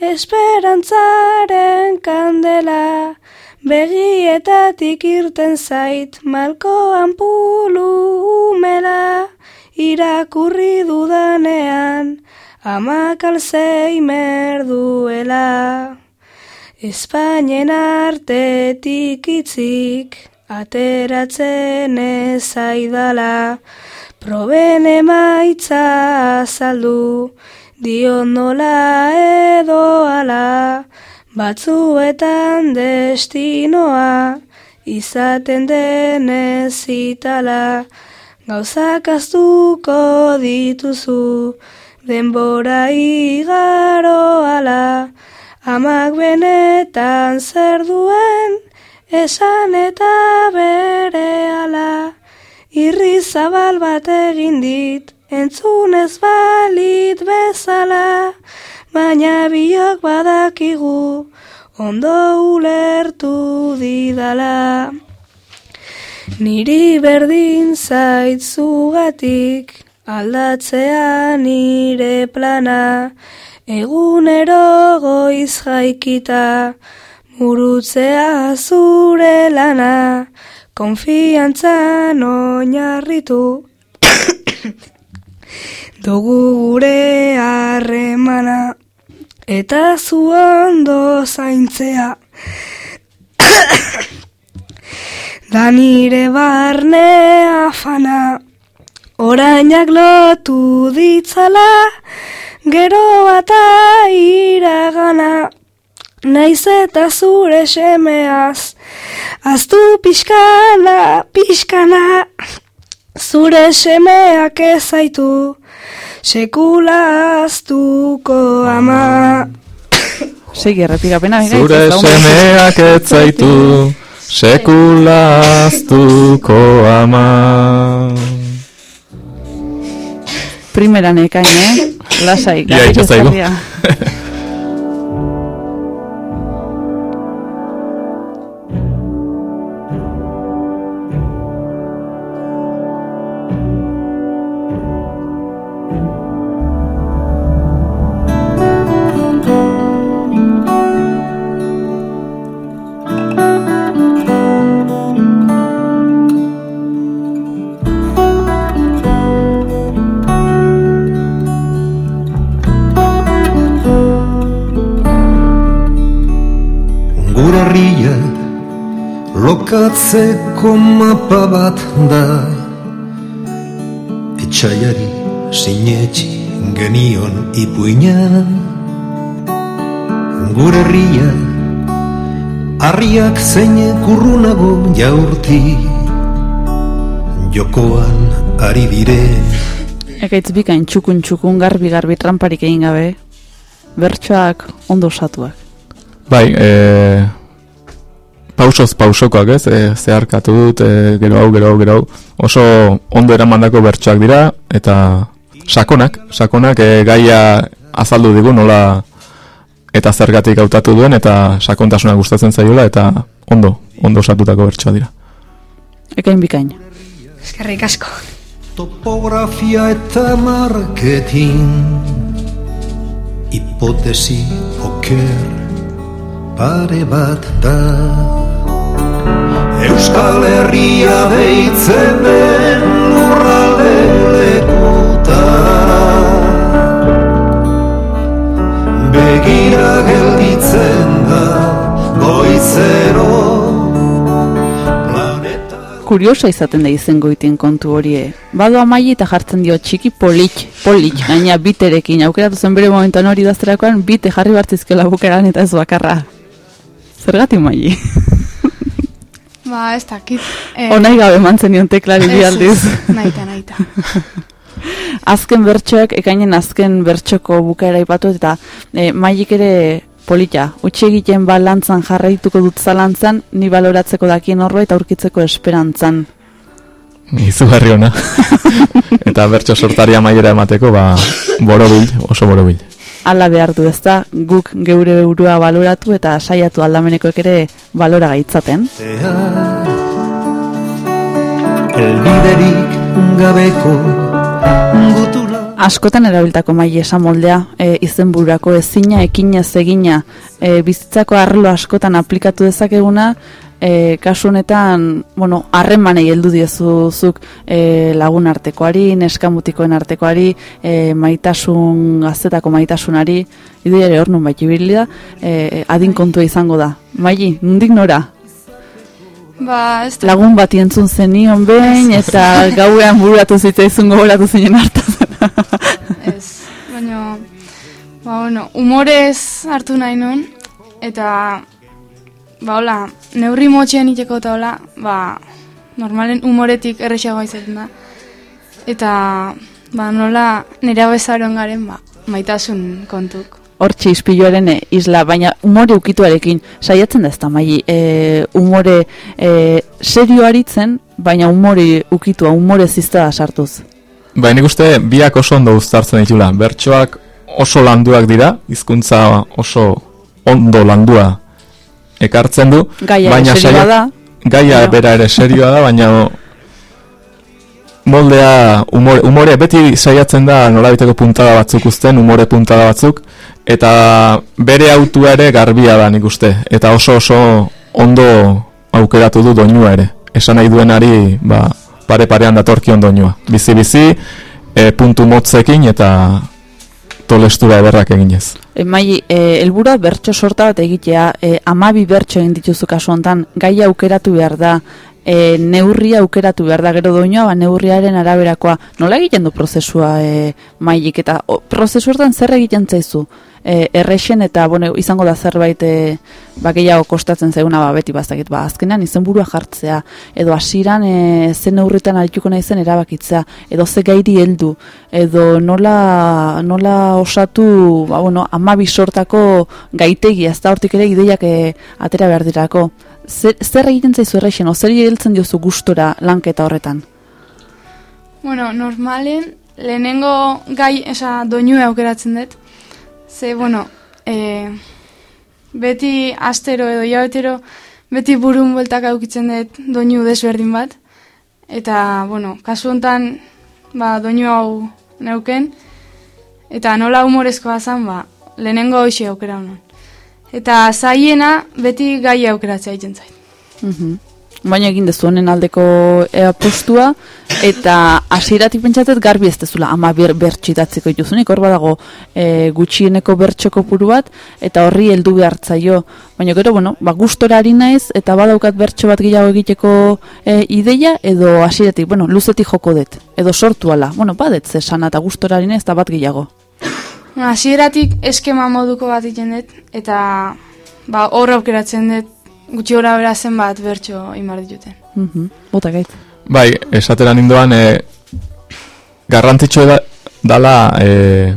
esperantzaren kandela, begietatik irten zait, malkoan pulu umela, irakurri dudanean, amak alzheimer duela. Espainen artetik itzik, ateratzen ezaidala, Proben emaitza azaldu, dio nola edo ala, batzuetan destinoa, izaten denez itala, gauzak aztuko dituzu, denbora igaro ala, amak benetan zer duen, esan eta bere ala, irri zabal bat egin dit, entzunez balit bezala, baina biok badakigu, ondo ulertu didala. Niri berdin zaitzugatik, aldatzea nire plana, egunero goiz jaikita, murutzea zure lana, konfiantzan oinarritu, <coughs> dugu gure harremana, eta zu ondo zaintzea. <coughs> Da nire barne afana, orainak lotu ditzala, gero bata iragana, naiz eta zure semeaz, aztu pixkana, pixkana, zure semeak ezaitu, sekula aztuko ama. Segi, errepikapena. Zure semeak ez zaitu, sekula aztuko ama. Primeran ekain, eh? Lasai. Ia, itxo <laughs> lokatzeko mapa bat da Etxaiari sinetxi genion ipuina Gure herria harriak zeine kurrunago jaurti Jokoan ari dire Ekaitz bikain txukun txukun garbi garbi tramparik egin gabe. Bertsoak ondo osatuak. Bai, e, pausoz pausokoak ez, e, zeharkatu dut, e, gero hau, gero hau, gero hau. Oso ondo eramandako bertsoak dira, eta sakonak, sakonak e, gaia azaldu digu nola eta zergatik hautatu duen, eta sakontasuna gustatzen zaiola, eta ondo, ondo osatutako bertsoak dira. Ekain bikain. Eskerrik asko. Topografia eta marketing Hipotesi oker pare bat da Euskal Herria deitzen den lurralde lekuta Begira gelditzen da goizero Kuriosa izaten da izen goitien kontu horie. Bado amai eta jartzen dio txiki polit, polit, gaina biterekin. Aukeratu zen bere momentuan hori dazterakoan, bite jarri bartzizkela bukeran eta ez bakarra. Zergati maili. Ba, ez dakit. Eh, Onai gabe mantzen nion teklari bi aldiz. Naita, naita. <laughs> azken bertsoak, ekainen azken bertxoko bukaera ipatu eta e, mailik ere polita. Utxe egiten balantzan jarraituko dut zalantzan, ni baloratzeko dakien norbait aurkitzeko esperantzan. Izugarri ona. <laughs> eta bertso sortaria maiera emateko, ba, borobil, oso borobil. Ala behar du ezta, guk geure burua baloratu eta saiatu aldamenekoek ere balora gaitzaten. Elbiderik gabeko gutura Askotan erabiltako maile esan moldea, e, izenburako ezina, ekina, egina, e, bizitzako arlo askotan aplikatu dezakeguna, e, kasu honetan, bueno, harremanei heldu diezuzuk e, lagun artekoari, neskamutikoen artekoari, e, maitasun, gaztetako maitasunari, idu ere hor nun baiti da, e, adin kontua izango da. Maili, nundik nora? Ba, ez da. Lagun bati entzun zenion behin, eta gauean bururatu zitzaizun gogoratu zinen hartaz. Ez, baina, ba, bueno, humorez hartu nahi nun, eta, ba, hola, neurri motxean iteko eta hola, ba, normalen humoretik errexagoa izaten da. Eta, ba, nola nire bezaron garen, ba, maitasun kontuk. Hortxe ispiluaren e, isla, baina umore ukituarekin saiatzen da ez da, mai, e, umore e, serio aritzen, baina umore ukitua, umore ziztea sartuz. Ba, nik uste biak oso ondo uztartzen ditula. Bertsoak oso landuak dira, hizkuntza oso ondo landua ekartzen du. Gaia ere serioa da. Gaia Baina- bera ere serioa da, baina moldea, umore, umore beti saiatzen da nolabiteko puntada batzuk uzten, umore puntada batzuk, eta bere autua ere garbia da nik uste, eta oso oso ondo aukeratu du doinua ere. Esan nahi duenari, ba, pare parean datorkion doinua. Bizi-bizi, e, puntu motzekin eta tolestura ederrak eginez. E, mai, e, elbura bertso sorta bat egitea, e, amabi bertso egin dituzu kasu hontan, gaia aukeratu behar da, e, neurria aukeratu behar da, gero doinoa, ba, neurriaren araberakoa. Nola egiten du prozesua e, mailik, eta o, prozesu hortan zer egiten zaizu? E, errexen eta bueno, izango da zerbait e, ba, gehiago kostatzen zaiguna ba, beti bazakit. Ba, azkenean izenburua jartzea, edo hasiran e, zen neurritan arituko nahi zen erabakitzea, edo ze gairi heldu, edo nola, nola osatu ba, bueno, amabi sortako gaitegia, ez da hortik ere ideiak e, atera behar dirako. Zer, zer egiten zaizu errexen, o zer heltzen diozu gustora lanketa horretan? Bueno, normalen, lehenengo gai, esa, doinue aukeratzen dut. Ze, bueno, e, beti astero edo jabetero, beti burun bueltak aukitzen dut doinu desberdin bat. Eta, bueno, kasu hontan, ba, doinu hau neuken. Eta nola humorezkoa zan, ba, lehenengo hoxe aukera honan. Eta zaiena, beti gai aukeratzea egiten zait. Mhm. Baina egin dezu honen aldeko e, postua, eta hasieratik pentsatet garbi ez dezula, ama ber, bertxidatzeko dituzunik, hor badago e, gutxieneko bertxoko puru bat, eta horri heldu behartzaio. Baina gero, bueno, ba, gustora ari naiz, eta badaukat bertso bat gehiago egiteko e, ideia, edo hasieratik, bueno, luzetik joko dut, edo sortu ala. Bueno, badet zesana eta gustora ari naiz, eta bat gehiago. Hasieratik eskema moduko bat egiten dut, eta ba, hor aukeratzen dut gutxi gora bera zenbat bertso imar dituten. Mhm. Bota gait. Bai, esateran indoan, e, garrantzitsua da, dala e,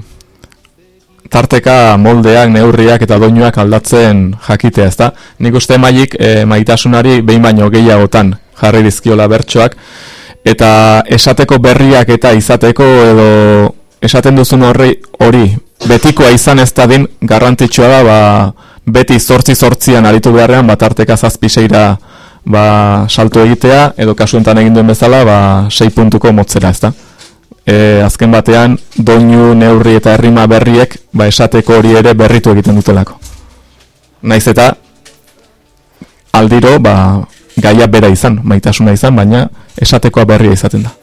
tarteka moldeak, neurriak eta doinuak aldatzen jakitea, ezta? Nik uste mailik e, maitasunari behin baino gehiagotan jarri dizkiola bertsoak, eta esateko berriak eta izateko edo esaten duzun horri hori betikoa izan ez dadin garrantzitsua da ba, beti zortzi zortzian aritu beharrean bat arteka zazpiseira ba, salto egitea edo kasuentan egin duen bezala ba, sei puntuko motzera ezta e, azken batean doinu neurri eta herrima berriek ba, esateko hori ere berritu egiten dutelako naiz eta aldiro ba, gaia bera izan, maitasuna izan, baina esatekoa berria izaten da.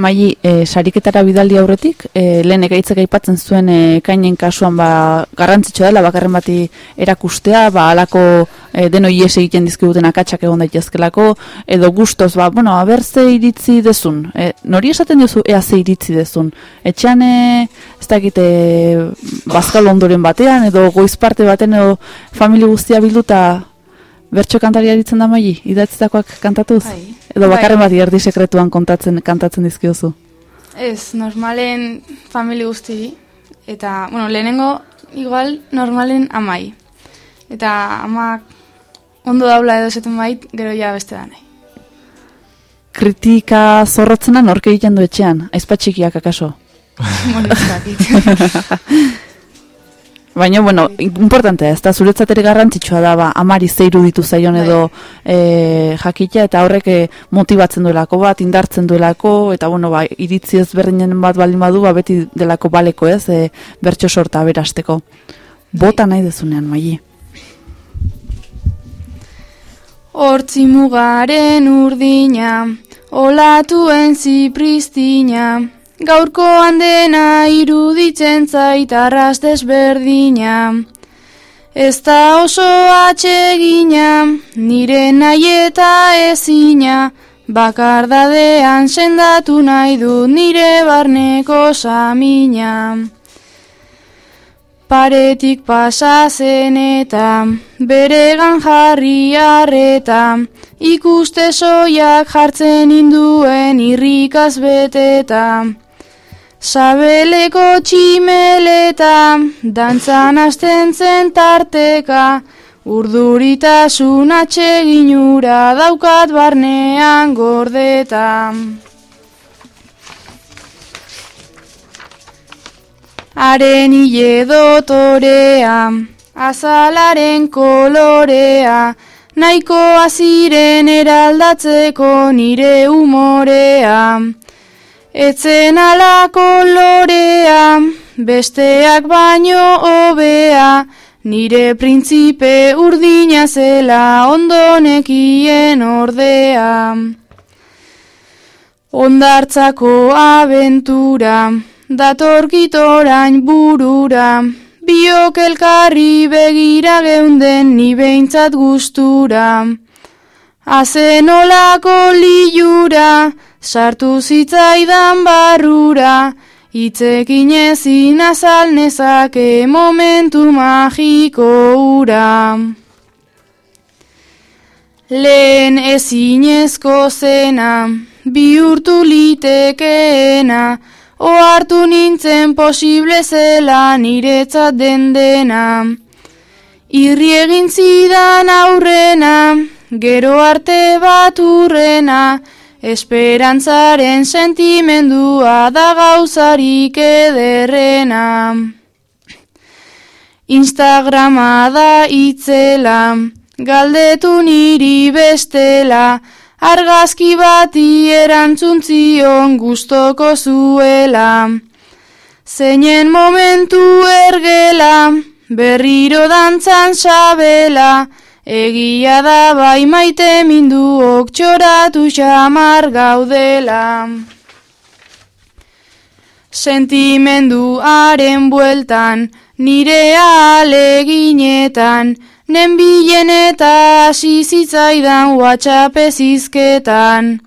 Mai, e, sariketara bidaldi aurretik, e, lehen egaitzek aipatzen zuen e, kainen kasuan ba, garrantzitsua dela, bakarren bati erakustea, ba, alako e, deno ies egiten dizkiguten akatsak egon daitezkelako, edo gustos, ba, bueno, aber ze iritzi dezun. E, nori esaten diozu ea ze iritzi dezun. Etxean, ez dakit, bazkal ondoren batean, edo goiz parte baten, edo familia guztia bilduta bertso kantari aritzen da mai, idatzitakoak kantatuz? Bai. Edo Bai. bakarren bat erdi sekretuan kontatzen, kantatzen dizkiozu? Ez, normalen famili guztiri, eta, bueno, lehenengo, igual, normalen amai. Eta amak ondo daula edo esaten bait, gero ja beste da nahi. Kritika zorrotzena nork egiten du etxean, aizpatxikiak akaso. <laughs> Bueno. <laughs> Baina, bueno, importantea, ez da, zuretzat ere garrantzitsua da, ba, amari zeiru ditu zaion edo e, jakitea, eta horrek e, motibatzen duelako bat, indartzen duelako, eta, bueno, ba, iritzi ez berdinen bat baldin badu, ba, beti delako baleko ez, e, bertso sorta berasteko. Bota nahi dezunean, maili. Hortzi mugaren urdina, olatuen zipristina, gaurkoan dena iruditzen zait arras desberdina. Ez da oso atsegina, nire nahi eta ezina, bakardadean sendatu nahi du nire barneko samina. Paretik pasa zen eta beregan jarri harreta, ikuste soiak jartzen induen irrikaz beteta. Sabeleko tximeleta, dantzan hasten zen tarteka, urduritasun atseginura daukat barnean gordeta. Haren hile dotorea, azalaren kolorea, nahiko aziren eraldatzeko nire umorea. Etzen alako lorea, besteak baino hobea, nire printzipe urdina zela ondonekien ordea. Ondartzako abentura, datorkitorain burura, biok elkarri begira geunden ni behintzat gustura. Azen olako liura, sartu zitzaidan barrura, itzekin ezin azal nezake momentu magiko ura. Lehen ezinezko zena, bihurtu litekeena, ohartu nintzen posible zela niretzat den dena. Irri egin zidan aurrena, gero arte bat urrena, esperantzaren sentimendua da gauzarik ederrena. Instagrama da itzela, galdetu niri bestela, argazki bati erantzuntzion gustoko zuela. Zeinen momentu ergela, berriro dantzan sabela, egia da bai maite minduok txoratu xamar gaudela. Sentimenduaren bueltan, nire aleginetan, nenbilen eta hasi zitzaidan WhatsApp ezizketan.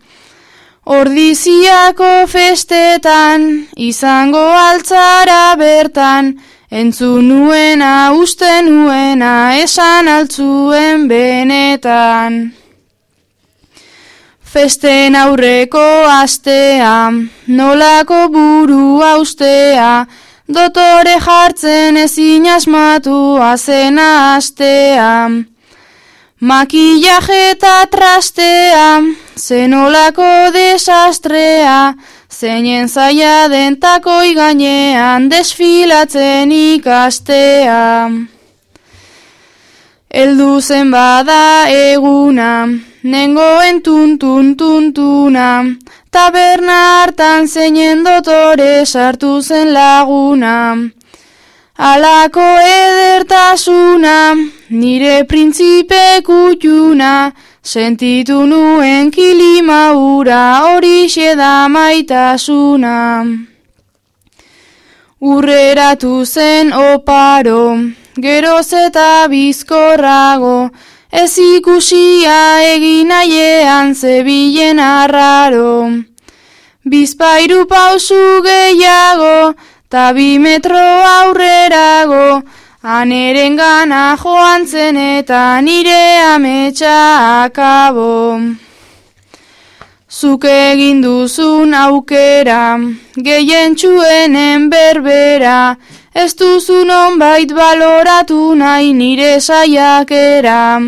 Ordiziako festetan, izango altzara bertan, entzun nuena, uste nuena, esan altzuen benetan. Festen aurreko astea, nolako buru austea, dotore jartzen ezin asmatu azena astea. Makillaje eta trastea, zenolako desastrea, zeinen zaila dentakoi gainean desfilatzen ikastea. Eldu zen bada eguna, nengoen tuntun tuntuna, taberna hartan zeinen dotore sartu zen laguna. Alako edertasuna, nire printzipe kutxuna, sentitu nuen kilima ura hori da maitasuna. Urreratu zen oparo, geroz eta bizkorrago, ez ikusia egin aiean zebilen arraro. Bizpairu pausu gehiago, ta bi metro aurrerago, aneren gana joan zen eta nire ametsa akabo. Zuk egin duzun aukera, gehien txuenen berbera, ez duzun onbait baloratu nahi nire saiakera.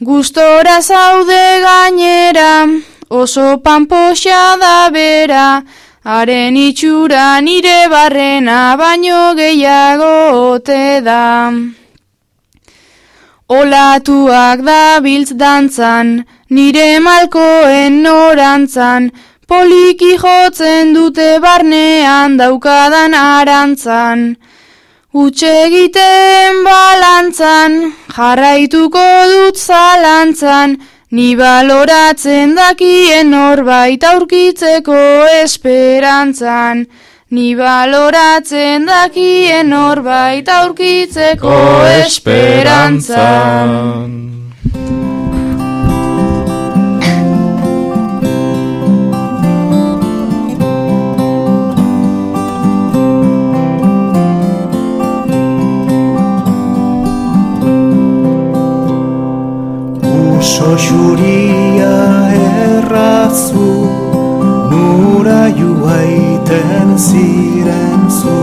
Gustora zaude gainera, oso panpoxa da bera, haren itxura nire barrena baino gehiago ote da. Olatuak da biltz dantzan, nire malkoen norantzan, poliki jotzen dute barnean daukadan arantzan. Utxe egiten balantzan, jarraituko dut zalantzan, ni baloratzen dakien norbait aurkitzeko esperantzan. Ni baloratzen dakien norbait aurkitzeko esperantzan. Beso xuria errazu Nura juaiten ziren zu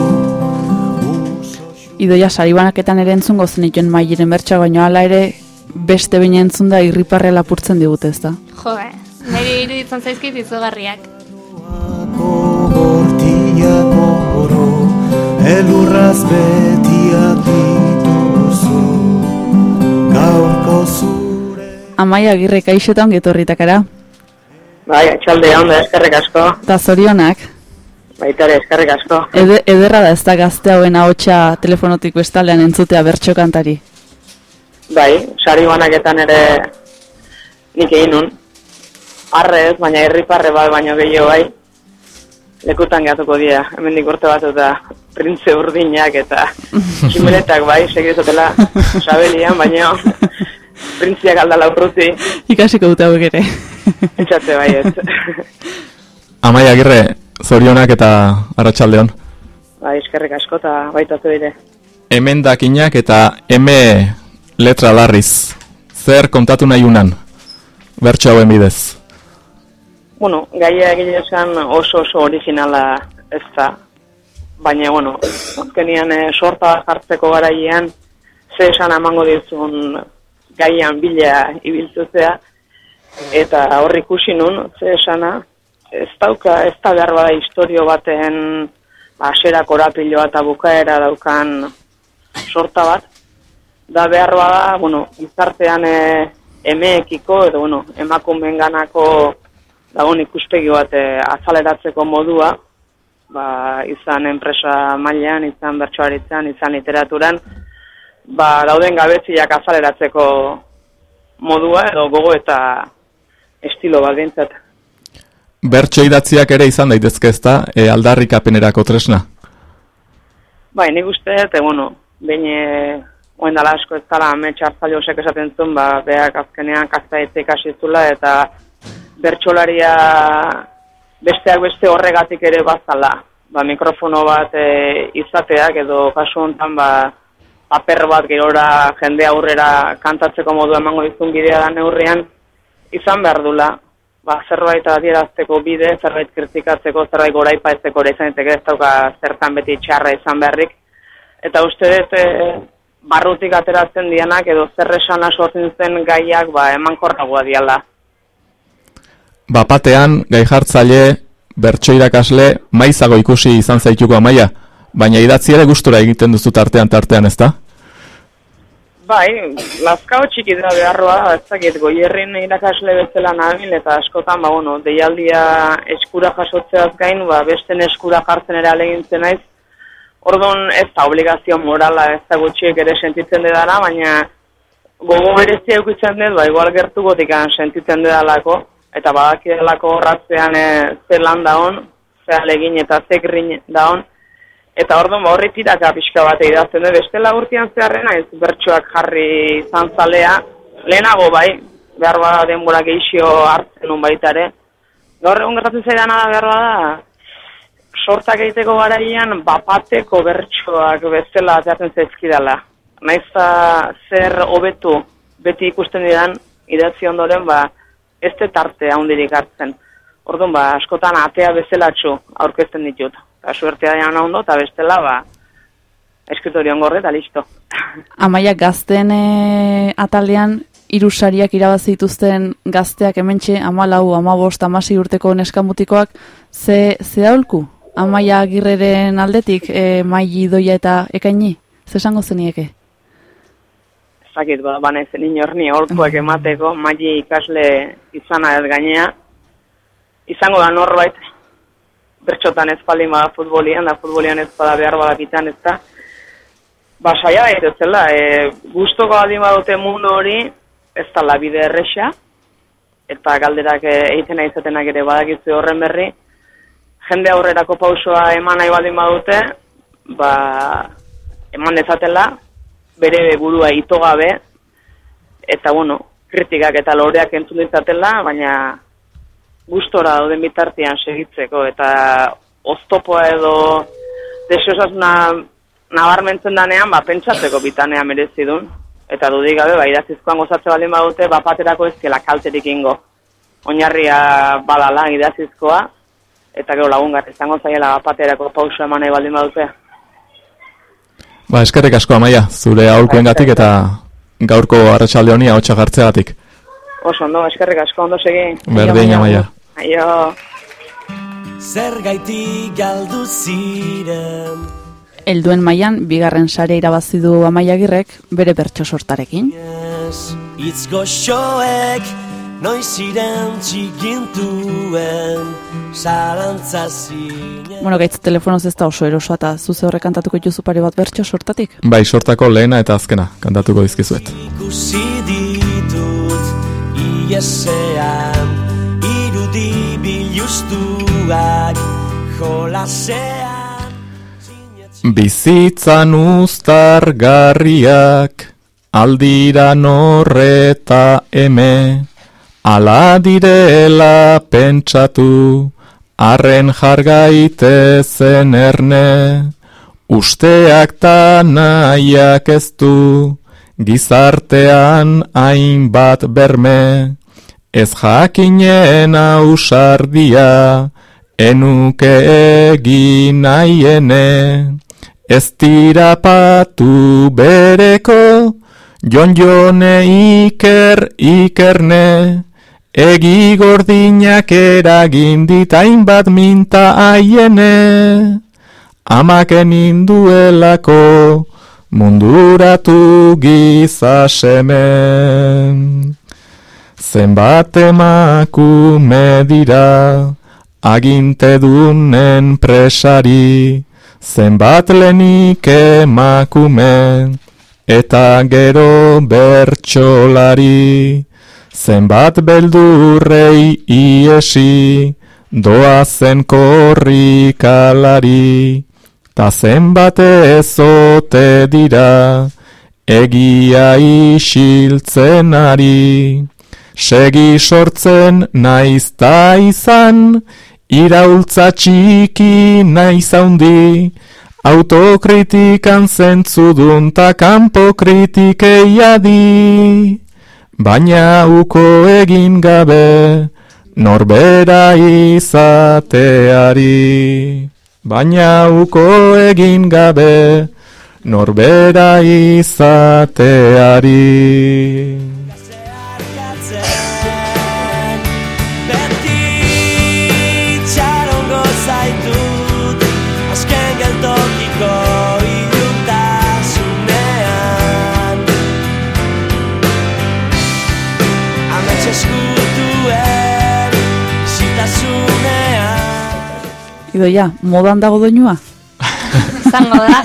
Idoia sari banaketan ere entzungo zenituen mailen bertsa baino hala ere beste baina entzun da irriparre lapurtzen digute ez da. Jo, eh, niri iruditzen zaizkit izugarriak. oro, elurraz betiak dituzu, gaurko zu Amaia agirre kaixetan getorritakara. Bai, atxalde onda, eskerrik asko. Eta zorionak, Baita ere, eskerrik asko. ede, ederra da ez da gazte hauen ahotsa telefonotik bestaldean entzutea bertso kantari. Bai, sari banaketan ere nik egin nun. Arre ez, baina irriparre bat baino gehiago bai. Lekutan gatuko dira, hemendik urte bat eta printze urdinak eta <laughs> tximeletak bai, segizotela sabelian, baina printziak aldala urruti, Ikasiko dute hauek ere. etxate bai ez. <laughs> Amaia agirre, zorionak eta arratsaldeon. bai, eskerrik asko eta baita zu dire. Hemen dakinak eta eme letra larriz. Zer kontatu nahi unan? Bertso hauen bidez. Bueno, gaia egile esan oso oso originala ez da. Baina, bueno, azkenian e, sorta jartzeko garaian, ze esan emango dizun gaian bila ibiltzuzea, eta hor ikusi nun, ze esana, ez dauka, ez da behar bada historio baten asera korapiloa eta bukaera daukan sorta bat, da behar bada, bueno, gizartean e, emeekiko, edo, bueno, emakumeen ganako dagoen ikuspegi bat e, azaleratzeko modua, ba, izan enpresa mailean, izan bertsoaritzan, izan literaturan, ba, dauden gabeziak azaleratzeko modua edo gogo eta estilo bat bintzat. Bertso idatziak ere izan daitezke ezta, e, aldarrikapenerako tresna. Bai, nik uste, eta bueno, behin e, oen dala asko ez dala ametsa hartzailosek esaten zuen, ba, beak azkenean kastaitze ikasi zula, eta bertsolaria besteak beste horregatik ere bazala. Ba, mikrofono bat e, izateak edo kasu honetan ba, paper bat gerora jende aurrera kantatzeko modu emango dizun bidea da neurrian izan behar dula. Ba, zerbait adierazteko bide, zerbait kritikatzeko, zerbait goraipa ezeko ere izan daiteke ez dauka zertan beti txarra izan beharrik. Eta uste dut e, barrutik ateratzen dianak edo zer esana sortzen zen gaiak ba, emankorragoa diala. Bapatean, gai jartzaile, bertso irakasle, maizago ikusi izan zaituko amaia, baina idatzi ere gustura egiten duzu tartean tartean ezta? Bai, lazkao txiki da beharroa, ez dakit, goierrin irakasle bezala nabil, eta askotan, ba, bueno, deialdia eskura jasotzeaz gain, ba, besten eskura jartzen ere alegintzen naiz, Orduan ez da obligazio morala ez da gutxiek ere sentitzen dedara, baina gogo berezia eukitzen dut, ba, igual gertu gotikan sentitzen dedalako, eta badakidalako horratzean e, ze lan daon, ze alegin eta ze grin daon, eta orduan ba, horri tiraka pixka bat idazten dut, bestela urtean zeharrena ez bertsoak jarri izan zalea, lehenago bai, behar bada denbora geixio hartzen nun baita ere. Gaur egun gertatzen zaidana da behar bada, sortak egiteko garaian bapateko bertsoak bezala ateratzen zaizkidala. Naizta zer hobetu beti ikusten didan idatzi ondoren ba ez dut arte handirik hartzen. Orduan ba askotan atea bezelatxu aurkezten ditut. Eta suertea dian ondo eta bestela ba eskritorion gorre eta listo. <laughs> Amaia gazten e, atalean irusariak irabazi dituzten gazteak hementxe, amalau, amabost, amasi urteko neskamutikoak, ze, ze daulku? Amaia agirreren aldetik, e, maili doia eta ekaini? Ze esango zenieke? Zakit, ba, banez, inorni holkoek emateko, maili ikasle izana ez gainea. Izango da norbait, bertxotan ez baldin bada futbolian, da futbolian ez bada behar badakitan ez da. Ba, saia daitezela, e, guztoko baldin badute mundu hori, ez da la bide erresa, eta galderak e, egiten aizatenak ere badakizu horren berri, jende aurrerako pausoa eman nahi baldin badute, ba, eman dezatela, bere burua ito gabe, eta bueno, kritikak eta loreak entzun ditzatela, baina gustora dauden bitartean segitzeko, eta oztopoa edo deseosasuna nabarmentzen danean, ba, pentsatzeko bitanean merezi duen. Eta dudik gabe, ba, idazizkoan gozatze baldin badute, bapaterako ezkela kalterik ingo. Oinarria badala idazizkoa, eta gero lagungar izango zaiela bapaterako pauso eman nahi baldin badute. Ba, eskerrik asko amaia, zure aholkuengatik eta gaurko arratsalde honi ahotsa jartzeagatik. Oso, ondo, eskerrik asko, ondo segi. Berdin amaia. Aio. Zergaitik galdu ziren Helduen mailan bigarren sare irabazi du Amaiagirrek bere bertso sortarekin. Itz goxoek noiz iren txigintuen Zalantza zinen Bueno, gaitz telefonoz ez da oso erosoa eta zuze horrek kantatuko dituzu pare bat bertso sortatik. Bai, sortako lehena eta azkena kantatuko dizkizuet. Ikusi iesean Irudi biluztuak jolasean Bizitzan uztargarriak aldira norreta eme ala direla pentsatu arren jargaitezen erne. Usteak ta nahiak ez du gizartean hainbat berme ez jakinen ausardia enuke egin nahiene Ez dira patu bereko, jon jone iker ikerne, egi gordinak eragin ditain bat minta aiene. Amaken induelako munduratu giza semen. Zenbat emakume dira, aginte dunen presari, zenbat lenik emakume, eta gero bertsolari, zenbat beldurrei iesi, doazen korrikalari, ta zenbat ezote dira, egia isiltzen segi sortzen naizta izan, iraultza txiki naiz haundi, autokritikan zentzudun ta kanpo kritikei adi. Baina uko egin gabe, norbera izateari. Baina uko egin gabe, norbera izateari. Idoia, modan dago doinua? Zango da.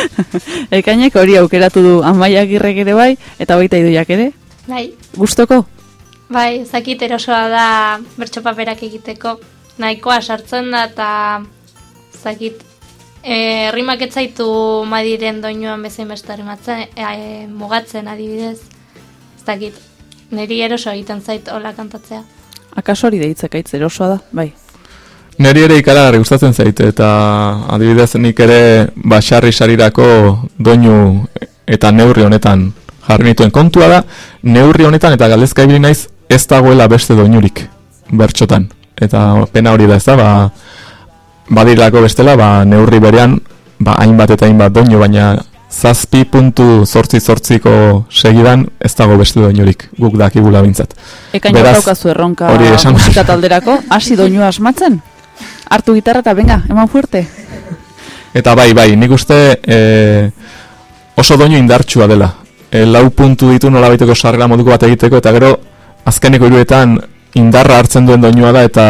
<laughs> Ekainek hori aukeratu du Amaiagirrek ere bai, eta baita idoiak ere? Bai, Gustoko? bai, zakit erosoa da bertso paperak egiteko. Nahikoa sartzen da eta zakit e, rimak etzaitu madiren doinuan bezain beste rimatzen, e, mugatzen adibidez. Zakit, niri eroso egiten zait hola kantatzea. Akaso hori deitzek aitz erosoa da, bai. Neri ere ikaragarri gustatzen zaite eta adibidez nik ere basarri sarirako doinu eta neurri honetan jarri nituen kontua da neurri honetan eta galdezka ibili naiz ez dagoela beste doinurik bertxotan eta pena hori da ez da ba, badirako bestela ba, neurri berean ba, hainbat eta hainbat doinu baina zazpi puntu zortzi zortziko segidan ez dago beste doinurik guk dakigula bintzat Ekaino daukazu erronka hori esan behar. musika talderako, hasi doinua asmatzen? Hartu gitarra eta venga, eman fuerte. Eta bai, bai, nik uste e, oso doinu indartsua dela. E, lau puntu ditu nolabaiteko sarrera moduko bat egiteko, eta gero azkeneko hiruetan indarra hartzen duen doinua da, eta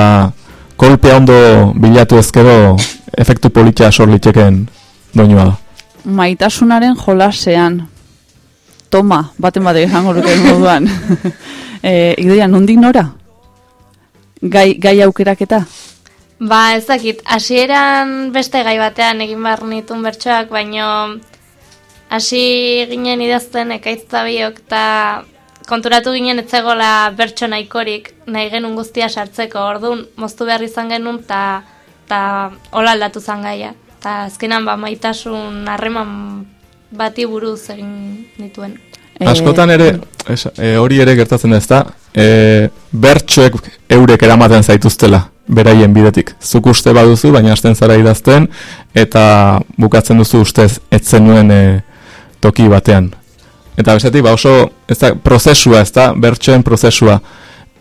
kolpea ondo bilatu ezkero efektu politia sor liteken doinua da. Maitasunaren jolasean. Toma, baten bade jango luke moduan. <laughs> e, Idoia, nondik nora? Gai, gai aukeraketa? Ba, ez dakit, hasieran beste gai batean egin behar nituen bertsoak, baino hasi ginen idazten ekaitza biok, eta konturatu ginen etzegola bertso nahikorik, nahi genuen guztia sartzeko, orduan moztu behar izan genuen, eta ta, hola aldatu zan gaia. Eta azkenan ba, maitasun harreman bati buruz egin nituen. Askotan ere, es, e, hori ere gertatzen da ez da, e, bertsoek eurek eramaten zaituztela. Beraien bidetik. Zuk uste baduzu, baina hasten zara idazten, eta bukatzen duzu ustez etzen nuen e, toki batean. Eta bestetik, ba oso, ez da, prozesua, ez da, bertsoen prozesua.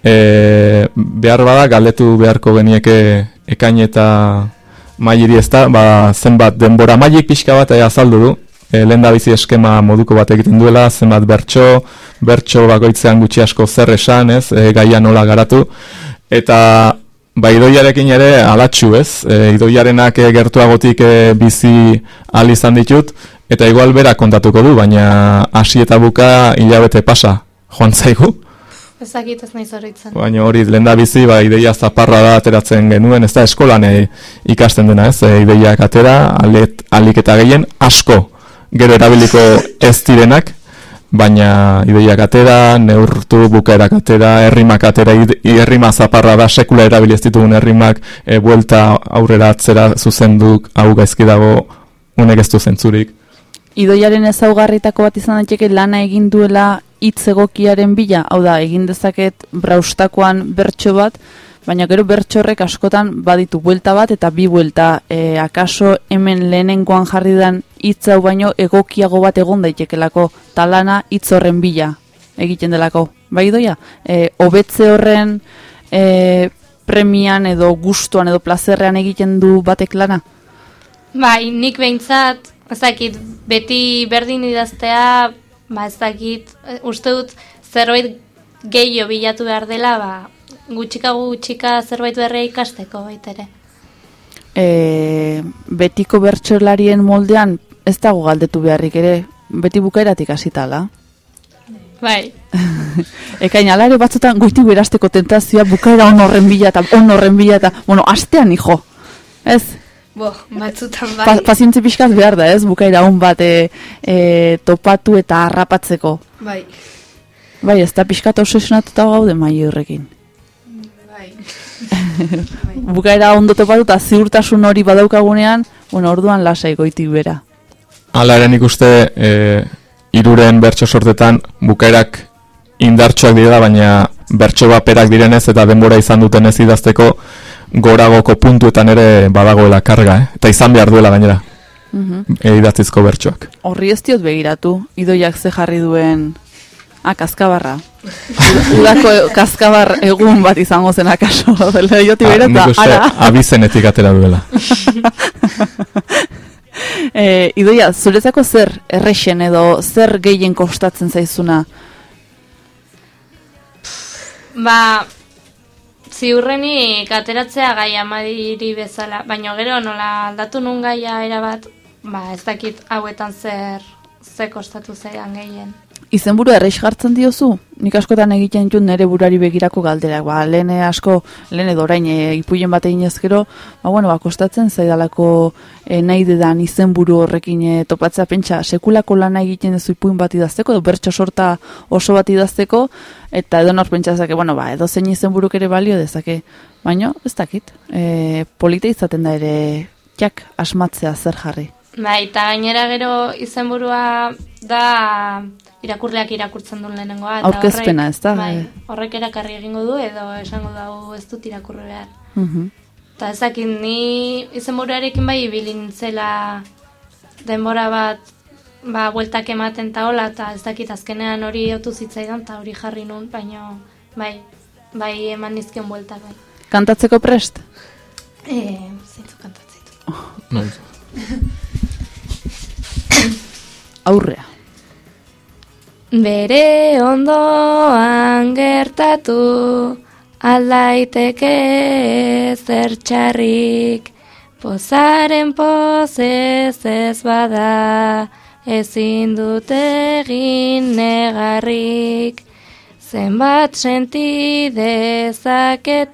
E, behar bada, galdetu beharko genieke ekain eta mailiri ez da, ba, zenbat denbora mailik pixka bat ea azaldu du, e, lehen bizi eskema moduko bat egiten duela, zenbat bertso, bertso bakoitzean gutxi asko zer esan, ez, e, gaia nola garatu, eta ba, idoiarekin ere alatxu, ez, e, idoiarenak e, gertuagotik e, bizi al izan ditut, eta igual bera kontatuko du, baina hasi eta buka hilabete pasa, joan zaigu, Ezakit ez nahi zoritzen. Baina hori, lehen da bizi, ba, ideia zaparra da ateratzen genuen, ez da eskolan e, ikasten dena, ez, e, ideiak atera, alet, alik eta gehien, asko, gero erabiliko ez direnak, baina ideiak atera, neurtu bukaerak atera, herrimak atera, herrima zaparra da, sekula erabili ez ditugun herrimak, e, buelta aurrera atzera zuzenduk, hau gaizki dago, unek ez du zentzurik. Idoiaren ezaugarritako bat izan daiteke lana egin duela hitz egokiaren bila, hau da, egin dezaket braustakoan bertso bat, baina gero bertso horrek askotan baditu buelta bat eta bi buelta, e, akaso hemen lehenengoan jarri den hitz hau baino egokiago bat egon daitekelako, talana hitz horren bila egiten delako. Bai doia, e, hobetze horren e, premian edo gustuan edo plazerrean egiten du batek lana? Bai, nik behintzat, ez dakit, beti berdin idaztea, ba ez dakit, eh, uste dut zerbait gehiago bilatu behar dela, ba, gutxika gutxika zerbait berria ikasteko baitere. e, betiko bertsolarien moldean ez dago galdetu beharrik ere, beti bukaeratik hasitala. Bai, <laughs> Ekain alare batzutan goitik berasteko tentazioa bukaera on horren bila eta on horren bila eta, bueno, astean hijo. Ez? Bo, batzutan bai. Pa, pazientzi pixkaz behar da, ez? Bukaera on bat e, e, topatu eta harrapatzeko. Bai. Bai, ez da pixkat obsesionatuta gaude mai horrekin. Bai. <laughs> Bukaera ondo topatu eta ziurtasun hori badaukagunean, bueno, orduan lasai goitik bera. Hala ere nik uste e, iruren bertso sortetan bukaerak indartsuak dira, baina bertso baperak direnez eta denbora izan duten ez idazteko goragoko puntuetan ere badagoela karga, eh? eta izan behar duela gainera Mhm. e, idatzizko bertsoak. Horri ez diot begiratu, idoiak ze jarri duen, ah, kaskabarra. Udako kaskabar egun bat izango zen akaso, <laughs> joti nik uste ara. abizenetik atera duela. <laughs> e, idoia, zuretzako zer errexen edo zer gehien kostatzen zaizuna? ba, ziurrenik ateratzea gai amadiri bezala, baina gero nola aldatu nun gaia erabat, ba ez dakit hauetan zer, ze kostatu zaidan gehien. Izenburu errex jartzen diozu? Nik askotan egiten dut nere burari begirako galderak. Ba, lehen asko, lehen edo orain e, ipuien bat egin ezkero, ba, bueno, ba, kostatzen zaidalako e, nahi dedan izenburu horrekin e, topatzea pentsa sekulako lana egiten duzu ipuin bat idazteko, edo bertso sorta oso bat idazteko, eta edo nor pentsa bueno, ba, edo zein izenburuk ere balio dezake. Baina, ez dakit, e, polita izaten da ere, jak asmatzea zer jarri. Bai, eta gainera gero izenburua da irakurleak irakurtzen duen lehenengoa. eta Aurkezpena, ez da? Bai, horrek erakarri egingo du edo esango dago ez dut irakurri behar. Mhm. Eta ezakit ni izenburuarekin bai ibili nintzela denbora bat ba, bueltak ematen eta hola, eta ez dakit azkenean hori otu zitzaidan, eta hori jarri nun, baina bai, bai eman nizkion bueltak bai. Kantatzeko prest? E, zeintzu kantatzen. <laughs> Aurrea. Bere ondoan gertatu aldaiteke zer txarrik. Pozaren pozez ez bada ezin dut egin negarrik. Zenbat senti dezaketen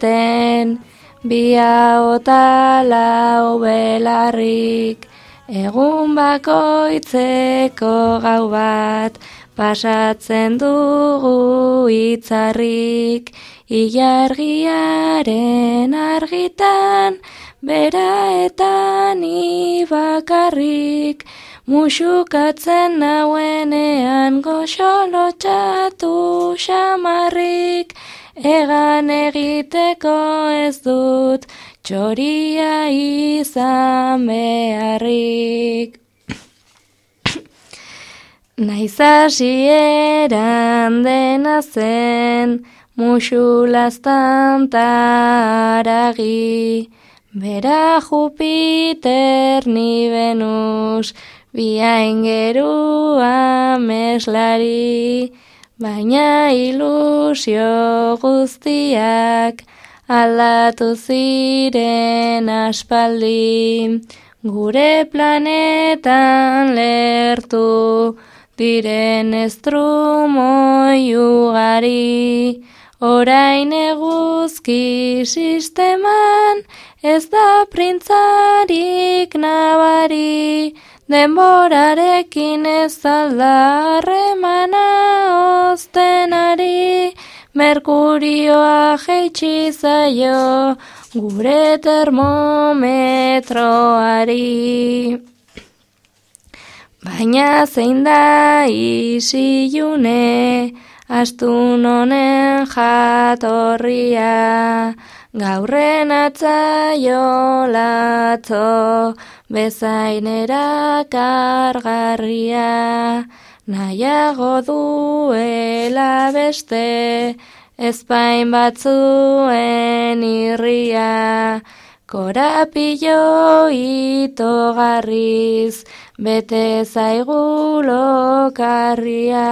bia otala obelarrik Egun bakoitzeko gau bat pasatzen dugu itzarrik Ilargiaren argitan bera eta ni bakarrik. Musukatzen nauenean goxolotxatu xamarrik egan egiteko ez dut, txoria izan beharrik. <coughs> Naiz hasieran dena zen, musulaztan taragi, bera Jupiter ni Venus, biain gerua meslari, baina ilusio guztiak aldatu ziren aspaldi, gure planetan lertu, diren estrumoi ugari, orain eguzki sisteman, ez da printzarik nabari, denborarekin ez aldarremana ostenari, Merkurioa jeitsi zaio gure termometroari. Baina zein da isilune, astun honen jatorria, gaurren atzaio latzo, bezainera kargarria, nahiago duela beste, ezpain batzuen irria, korapillo itogarriz, bete zaigu lokarria,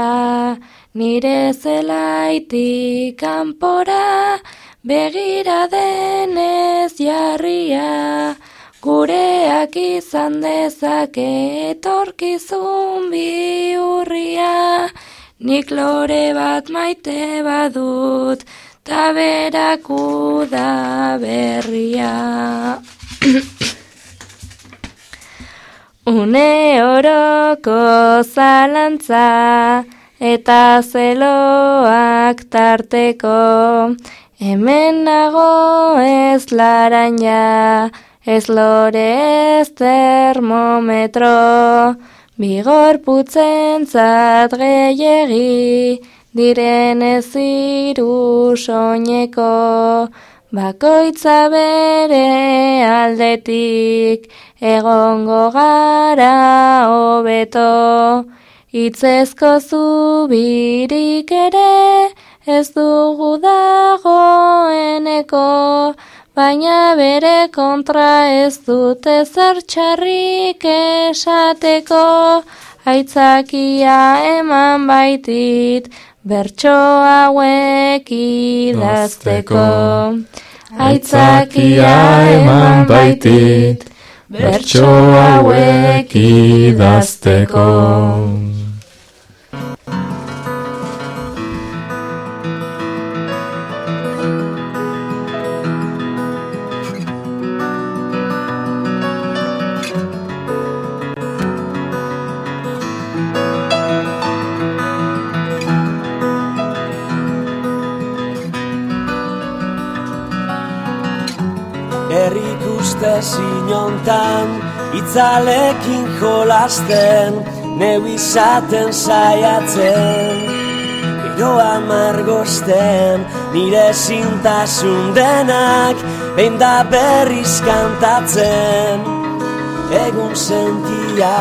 nire zelaitik kanpora, begira denez jarria, gureak izan dezake etorkizun biurria, nik lore bat maite badut, ta beraku da berria. <clears throat> Une oroko zalantza eta zeloak tarteko, hemen nago ez laraina, ez lore ez termometro, bigor putzentzat gehiegi, diren ez iru soineko, bakoitza bere aldetik, egongo gara hobeto, itzezko zubirik ere, ez dugu dagoeneko, baina bere kontra ez dute zer txarrik esateko, aitzakia eman baitit, bertso hauek idazteko. Aitzakia eman baitit, bertso hauek idazteko. Zinontan Itzalekin jolasten Neu izaten saiatzen. Gero amargosten Nire zintasun denak Behin da berriz kantatzen. Egun sentia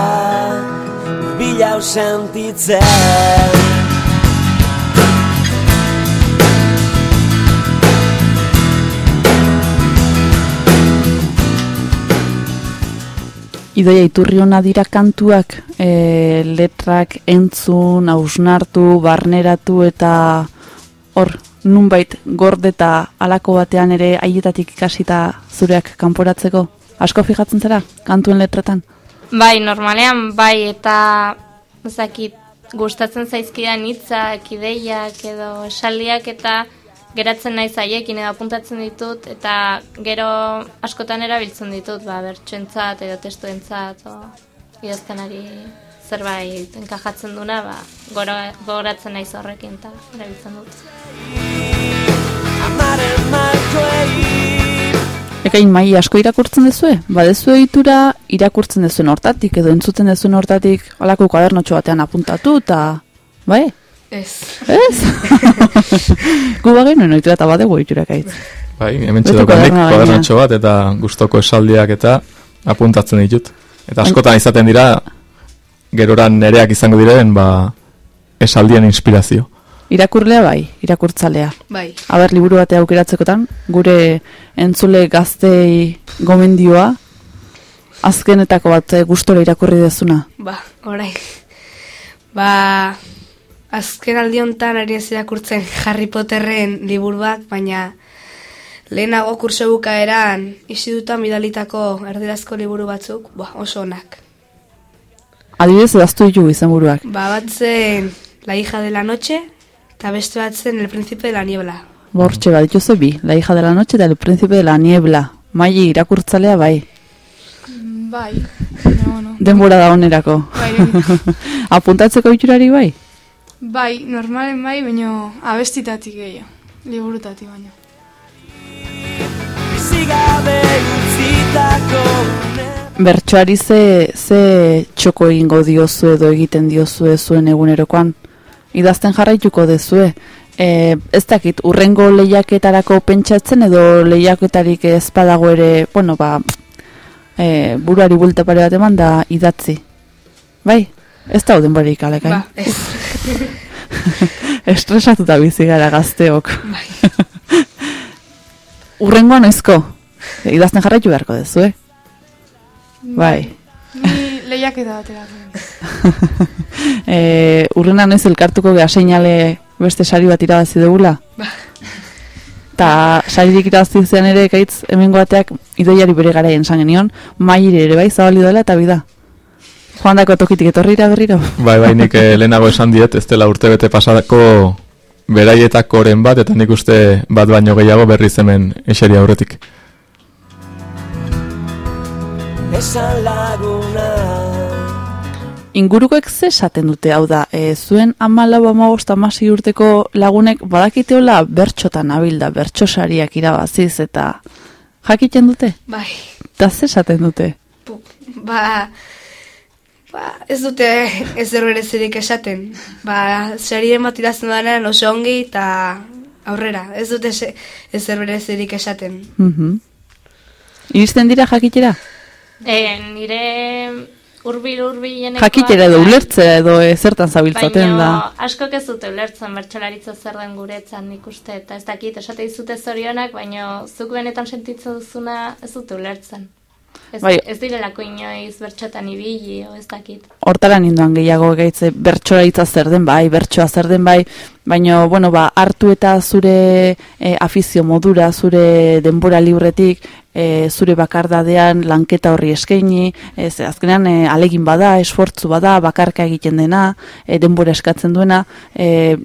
Bilau sentitzen Idoia iturri hona dira kantuak e, letrak entzun, hausnartu, barneratu eta hor nunbait gordeta alako batean ere haietatik ikasita zureak kanporatzeko. Asko fijatzen zera kantuen letretan? Bai, normalean, bai, eta ezakit, gustatzen zaizkidan hitzak, ideiak edo esaldiak eta geratzen naiz haiekin edo apuntatzen ditut eta gero askotan erabiltzen ditut, ba, bertsoentzat edo testuentzat o idaztenari zerbait enkajatzen duna, ba, gora- gogoratzen naiz horrekin eta erabiltzen dut. Ekain mai asko irakurtzen dezue? Badezu egitura irakurtzen dezuen hortatik edo entzuten dezuen hortatik alako kuadernotxo batean apuntatu eta... Bai? Ez. Ez? <laughs> Gu bagen nuen oitura eta badegu oiturak aitz. Bai, hemen txedokanik, kodernatxo bat, eta gustoko esaldiak eta apuntatzen ditut. Eta askotan izaten dira, geroran nereak izango diren, ba, esaldien inspirazio. Irakurlea bai, irakurtzalea. Bai. Aber liburu batea aukeratzekotan, gure entzule gaztei gomendioa, azkenetako bat gustora irakurri dezuna. Ba, orain. Ba, azken aldi honetan ari ez irakurtzen Harry Potterren liburuak, baina lehenago kurso bukaeran isidutan bidalitako erderazko liburu batzuk, ba, oso onak. Adibidez, edaztu ditu izenburuak. Ba, bat zen La hija de la noche, eta beste bat zen El príncipe de la niebla. Bortxe bat dituzu bi, La hija de la noche eta El príncipe de la niebla. Maili irakurtzalea bai. Bai, baina, bueno. Denbora da onerako. Bai. <laughs> Apuntatzeko iturari bai? Bai, normalen bai, baina abestitatik gehiago. Liburutatik utzitako Bertsoari ze, ze txoko egingo diozu edo egiten diozu zuen egunerokoan. Idazten jarraituko dezue. E, ez dakit, urrengo lehiaketarako pentsatzen edo lehiaketarik ez badago ere, bueno, ba, e, buruari bulta pare bat eman da idatzi. Bai? Ez da denborik alekain. Ba, ez. <laughs> Estresatuta bizi gara gazteok. Bai. Urrengoan noizko? Idazten jarraitu beharko dezu, eh? Bai. Ni lehiaketa batera. e, urrena noiz elkartuko geha seinale beste sari bat irabazi dugula. Ta saririk irabazi zean ere ekaitz hemengo bateak idoiari bere garaien esan genion, maire ere bai zabali dela eta bida. Joan dako tokitik etorrira berriro. Bai, bai, nik eh, lehenago esan diet, ez dela urte bete pasako beraietakoren bat, eta nik uste bat baino gehiago berriz hemen eseri aurretik. Esan laguna Ingurukoek ze esaten dute, hau da, e, zuen amalau amagost amasi urteko lagunek badakiteola bertxotan abilda, bertxosariak irabaziz eta jakiten dute? Bai. Eta ze esaten dute? Ba, ba, ez dute ez berberezirik esaten. Ba, sarien bat idazten dudanean oso ongi eta aurrera. Ez dute ez berberezirik esaten. Mhm. Iristen dira jakitera? E, nire urbil urbilenekoak... Jakitera edo ulertzea edo e, zertan zabiltzaten da. Baina askok ez dute ulertzen bertsolaritza zer den guretzan nik uste, eta ez dakit, esate dizute zorionak, baina zuk benetan sentitzen duzuna ez dute ulertzen. Ez, Bai. ez direlako inoiz bertxotan ibili, o ez dakit. Hortara ninduan gehiago gaitze bertsoaritza zer den bai, bertsoa zer den bai, baina, bueno, ba, hartu eta zure e, afizio modura, zure denbora libretik, e, zure bakardadean lanketa horri eskaini, ez, azkenean e, alegin bada, esfortzu bada, bakarka egiten dena, e, denbora eskatzen duena, e,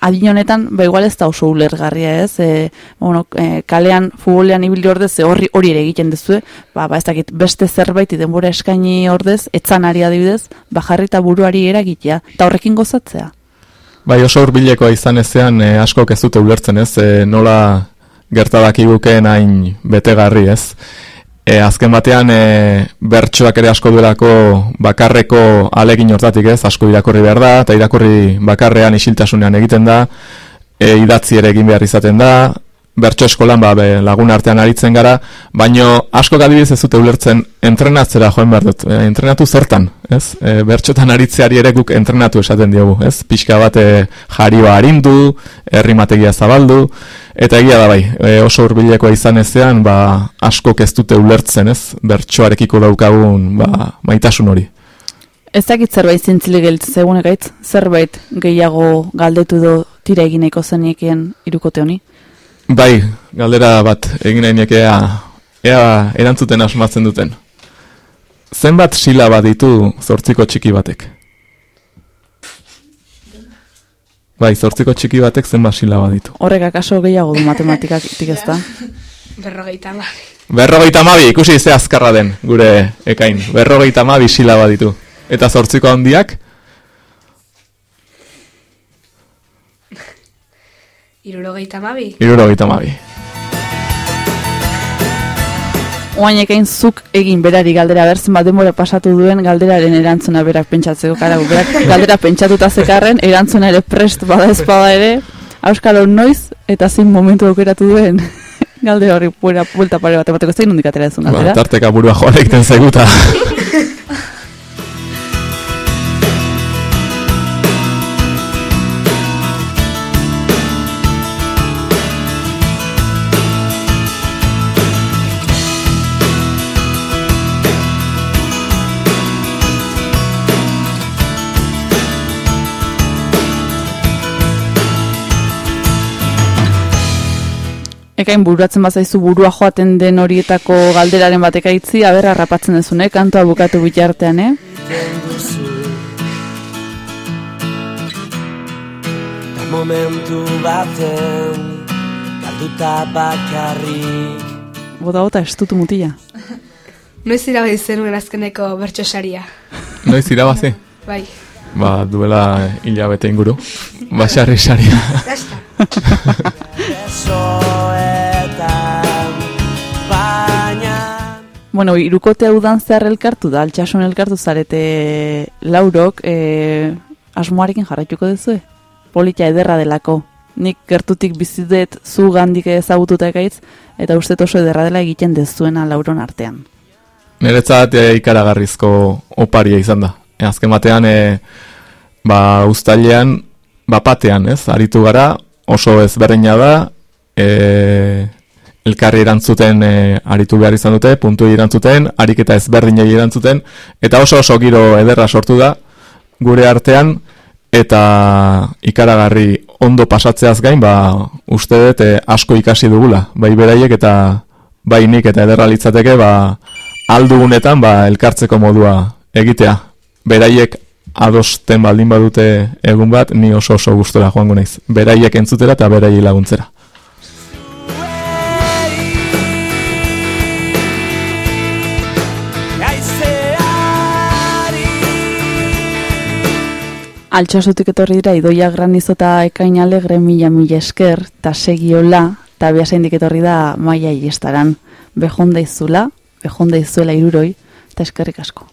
adin honetan, ba igual ez da oso ulergarria ez, e, bueno, e, kalean, futbolean ibili ordez, horri hori ere egiten dezue, ba, ba ez dakit, beste zerbait denbora eskaini ordez, etzanari adibidez, ba jarri eta buruari eragitea, eta horrekin gozatzea. Bai, oso hurbilekoa izan ezean e, askok ez dute ulertzen ez, e, nola gertadakigukeen hain betegarri ez. E, azken batean e, bertsoak ere asko duelako bakarreko alegin hortatik ez, asko irakurri behar da, eta irakurri bakarrean isiltasunean egiten da, e, idatzi ere egin behar izaten da, bertso eskolan ba, be, lagun artean aritzen gara, baino asko adibidez ez dute ulertzen entrenatzera joan behar dut, e, entrenatu zertan, ez? E, bertxotan aritzeari ere guk entrenatu esaten diogu, ez? Pixka bat e, jarioa harindu, errimategia zabaldu, eta egia da bai, e, oso hurbilekoa izan ezean, ba, askok ez dute ulertzen, ez? Bertsoarekiko daukagun, ba, maitasun hori. Ez dakit zerbait zintzile geltzen zegoen gaitz, zerbait gehiago galdetu do tira egin nahiko zeniekien irukote honi. Bai, galdera bat egin nahi nieke ea, ea erantzuten asmatzen duten. Zenbat silaba ditu zortziko txiki batek? Bai, zortziko txiki batek zenbat silaba ditu. Horrek akaso gehiago du matematikatik ez da. Berrogeita hamabi. Berrogeita mabi, ikusi ze azkarra den, gure ekain. Berrogeita mabi silaba ditu. Eta zortziko handiak, Irurogeita hamabi. irurogeita mabi. Oain ekain zuk egin berari galdera berzen bat denbora pasatu duen galderaren erantzuna berak pentsatzeko karagu. Berak galdera pentsatuta zekarren, erantzuna ere prest bada espada ere. Auskalo noiz eta zein momentu aukeratu duen <laughs> galdera horri buena vuelta pare bat emateko zein nondik atera dezun Ba, galdera. tarteka burua joan egiten zaiguta. <laughs> Ekain bururatzen bazaizu burua joaten den horietako galderaren bat ekaitzi, aber harrapatzen dezune, kantua bukatu bitartean, eh? Ta momentu baten galduta bakarrik Bota bota estutu mutila. Noiz irabai zenuen azkeneko bertso saria. Noiz irabazi? Bai. Ba, duela hilabete inguru. Basarri saria. <laughs> Besoetan Baina Bueno, irukote udan zehar elkartu da, altxasun elkartu zarete laurok, e, asmoarekin jarraituko duzu, Polita ederra delako. Nik gertutik bizidet zu gandik ezagututa ekaitz, eta uste oso ederra dela egiten dezuena lauron artean. Niretzat e, ikaragarrizko oparia izan da. E, azken batean, e, ba, ustailean, bapatean, ez? Aritu gara, oso ezberdina da, e, elkarri erantzuten e, aritu behar izan dute, puntu erantzuten, ariketa ezberdinei erantzuten, eta oso oso giro ederra sortu da, gure artean, eta ikaragarri ondo pasatzeaz gain, ba, uste dut e, asko ikasi dugula, bai beraiek eta bai nik eta ederra litzateke, ba, aldugunetan, ba, elkartzeko modua egitea. Beraiek adosten baldin badute egun bat, ni oso oso gustora joango naiz. Beraiek entzutera eta beraiei laguntzera. Altxasutik etorri dira idoia granizo eta ekain alegre mila mila esker, eta segiola, eta behasaindik etorri da maia iestaran. Bejonda izula, bejonda izuela iruroi, eta eskerrik asko.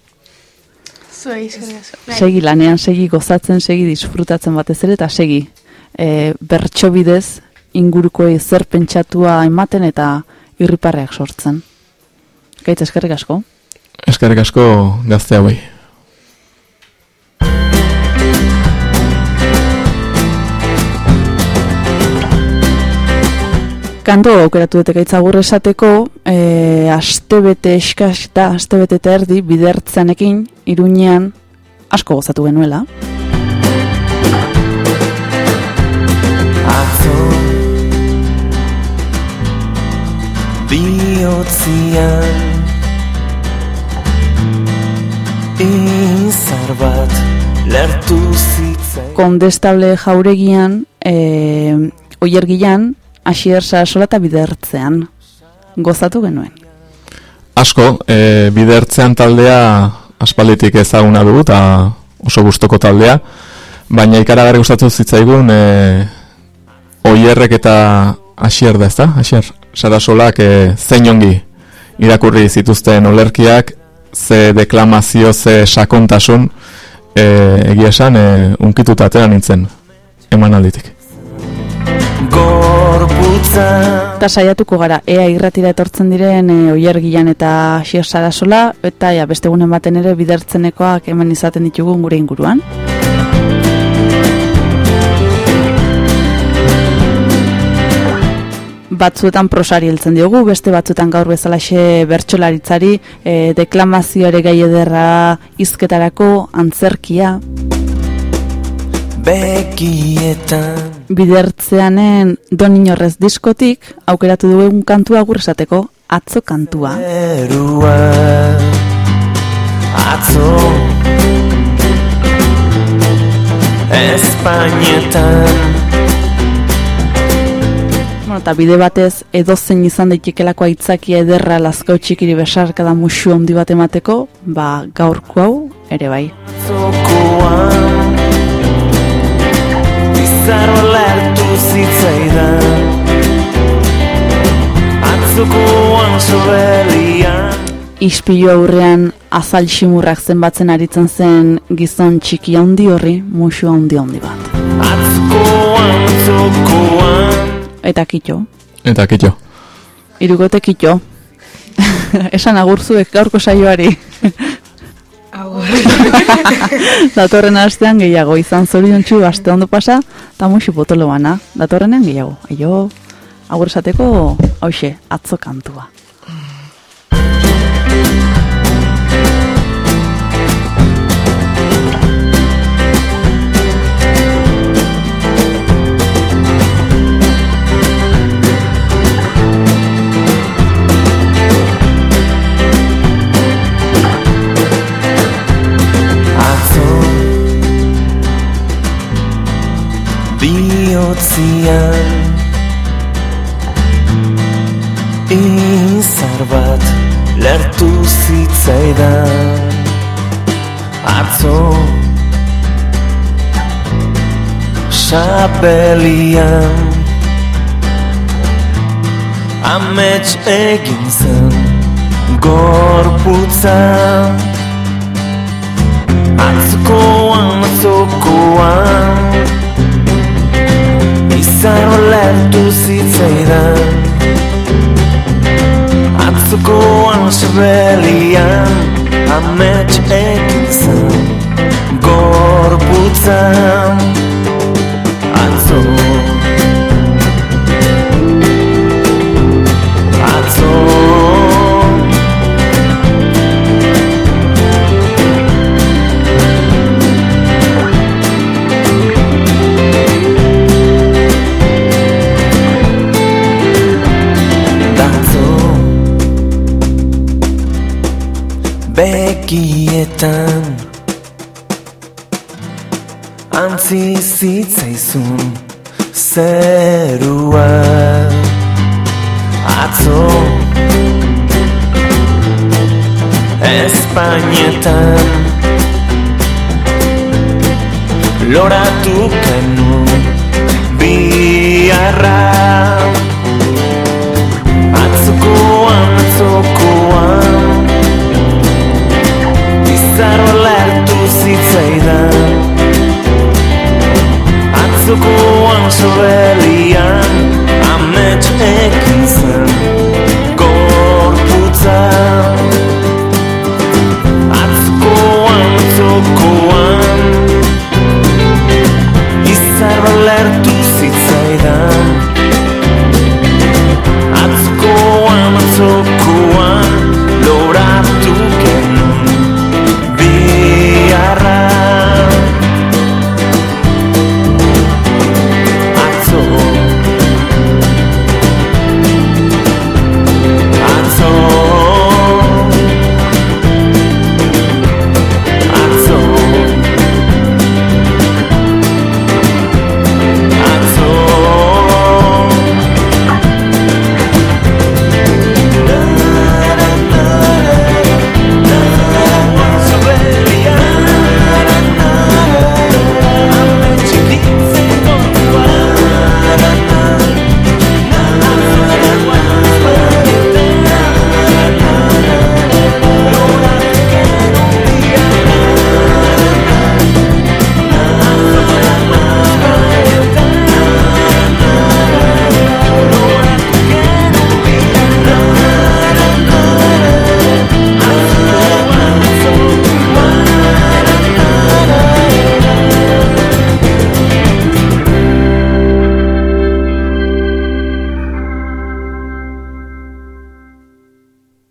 Zuei, eskerrik asko. Segi lanean, segi gozatzen, segi disfrutatzen batez ere, eta segi e, bertso bidez inguruko zer pentsatua ematen eta irriparreak sortzen. Gaitz eskerrik asko. Eskerrik asko gazte hauei. Kanto aukeratu dute gaitz agur esateko, e, astebete eskaz da, astebete eta erdi, bidertzanekin, iruñean, asko gozatu genuela. Atzo Biotzian Izar bat Lertu zitzai Kondestable jauregian, e, oiergian, asier sola eta bidertzean. Gozatu genuen. Asko, e, bidertzean taldea aspalditik ezaguna dugu eta oso gustoko taldea, baina ikaragarri gustatu zitzaigun e, oierrek eta asier da, ezta? Asier, sarasolak e, zein ongi irakurri zituzten olerkiak, ze deklamazio, ze sakontasun, e, egia esan, e, unkituta atera nintzen, eman alditik. Gorputza Eta saiatuko gara, ea irratira etortzen diren e, oiergian eta asier sarasola, eta ja, beste egunen baten ere bidertzenekoak hemen izaten ditugun gure inguruan. batzuetan prosari heltzen diogu, beste batzuetan gaur bezalaxe bertsolaritzari, e, deklamazio ere gai ederra hizketarako antzerkia, Bekietan bidertzeanen don inorrez diskotik, aukeratu duen kantua agur esateko, atzo kantua. Erua Atzo Espainetan Bueno, eta bide batez edozein izan daitekelako aitzakia ederra lazkau txikiri besarka da musu handi bat emateko, ba gaurko hau ere bai. Zokoan Bizarro lertu zitzaidan Atzokoan sobelian ispilu aurrean azal ximurrak zenbatzen aritzen zen gizon txiki handi horri musu handi handi bat. Eta kitxo, Eta kitxo. irukote kitxo. <laughs> Esan agurzuek gaurko saioari. <laughs> Datorren astean gehiago izan zorion txu aste ondo pasa, eta musu potolo bana. Datorrenean gehiago. Aio, agur esateko, hause, atzo kantua. Biotzian Izar bat lertu zitzaidan. Atzo Xapelian Amets egin zen Gorputzan Atzokoan, atzokoan Izan olertu zitzaidan Atzokoan sebelian Amets egin Zerua. Atzo Espainetan Loratu kenu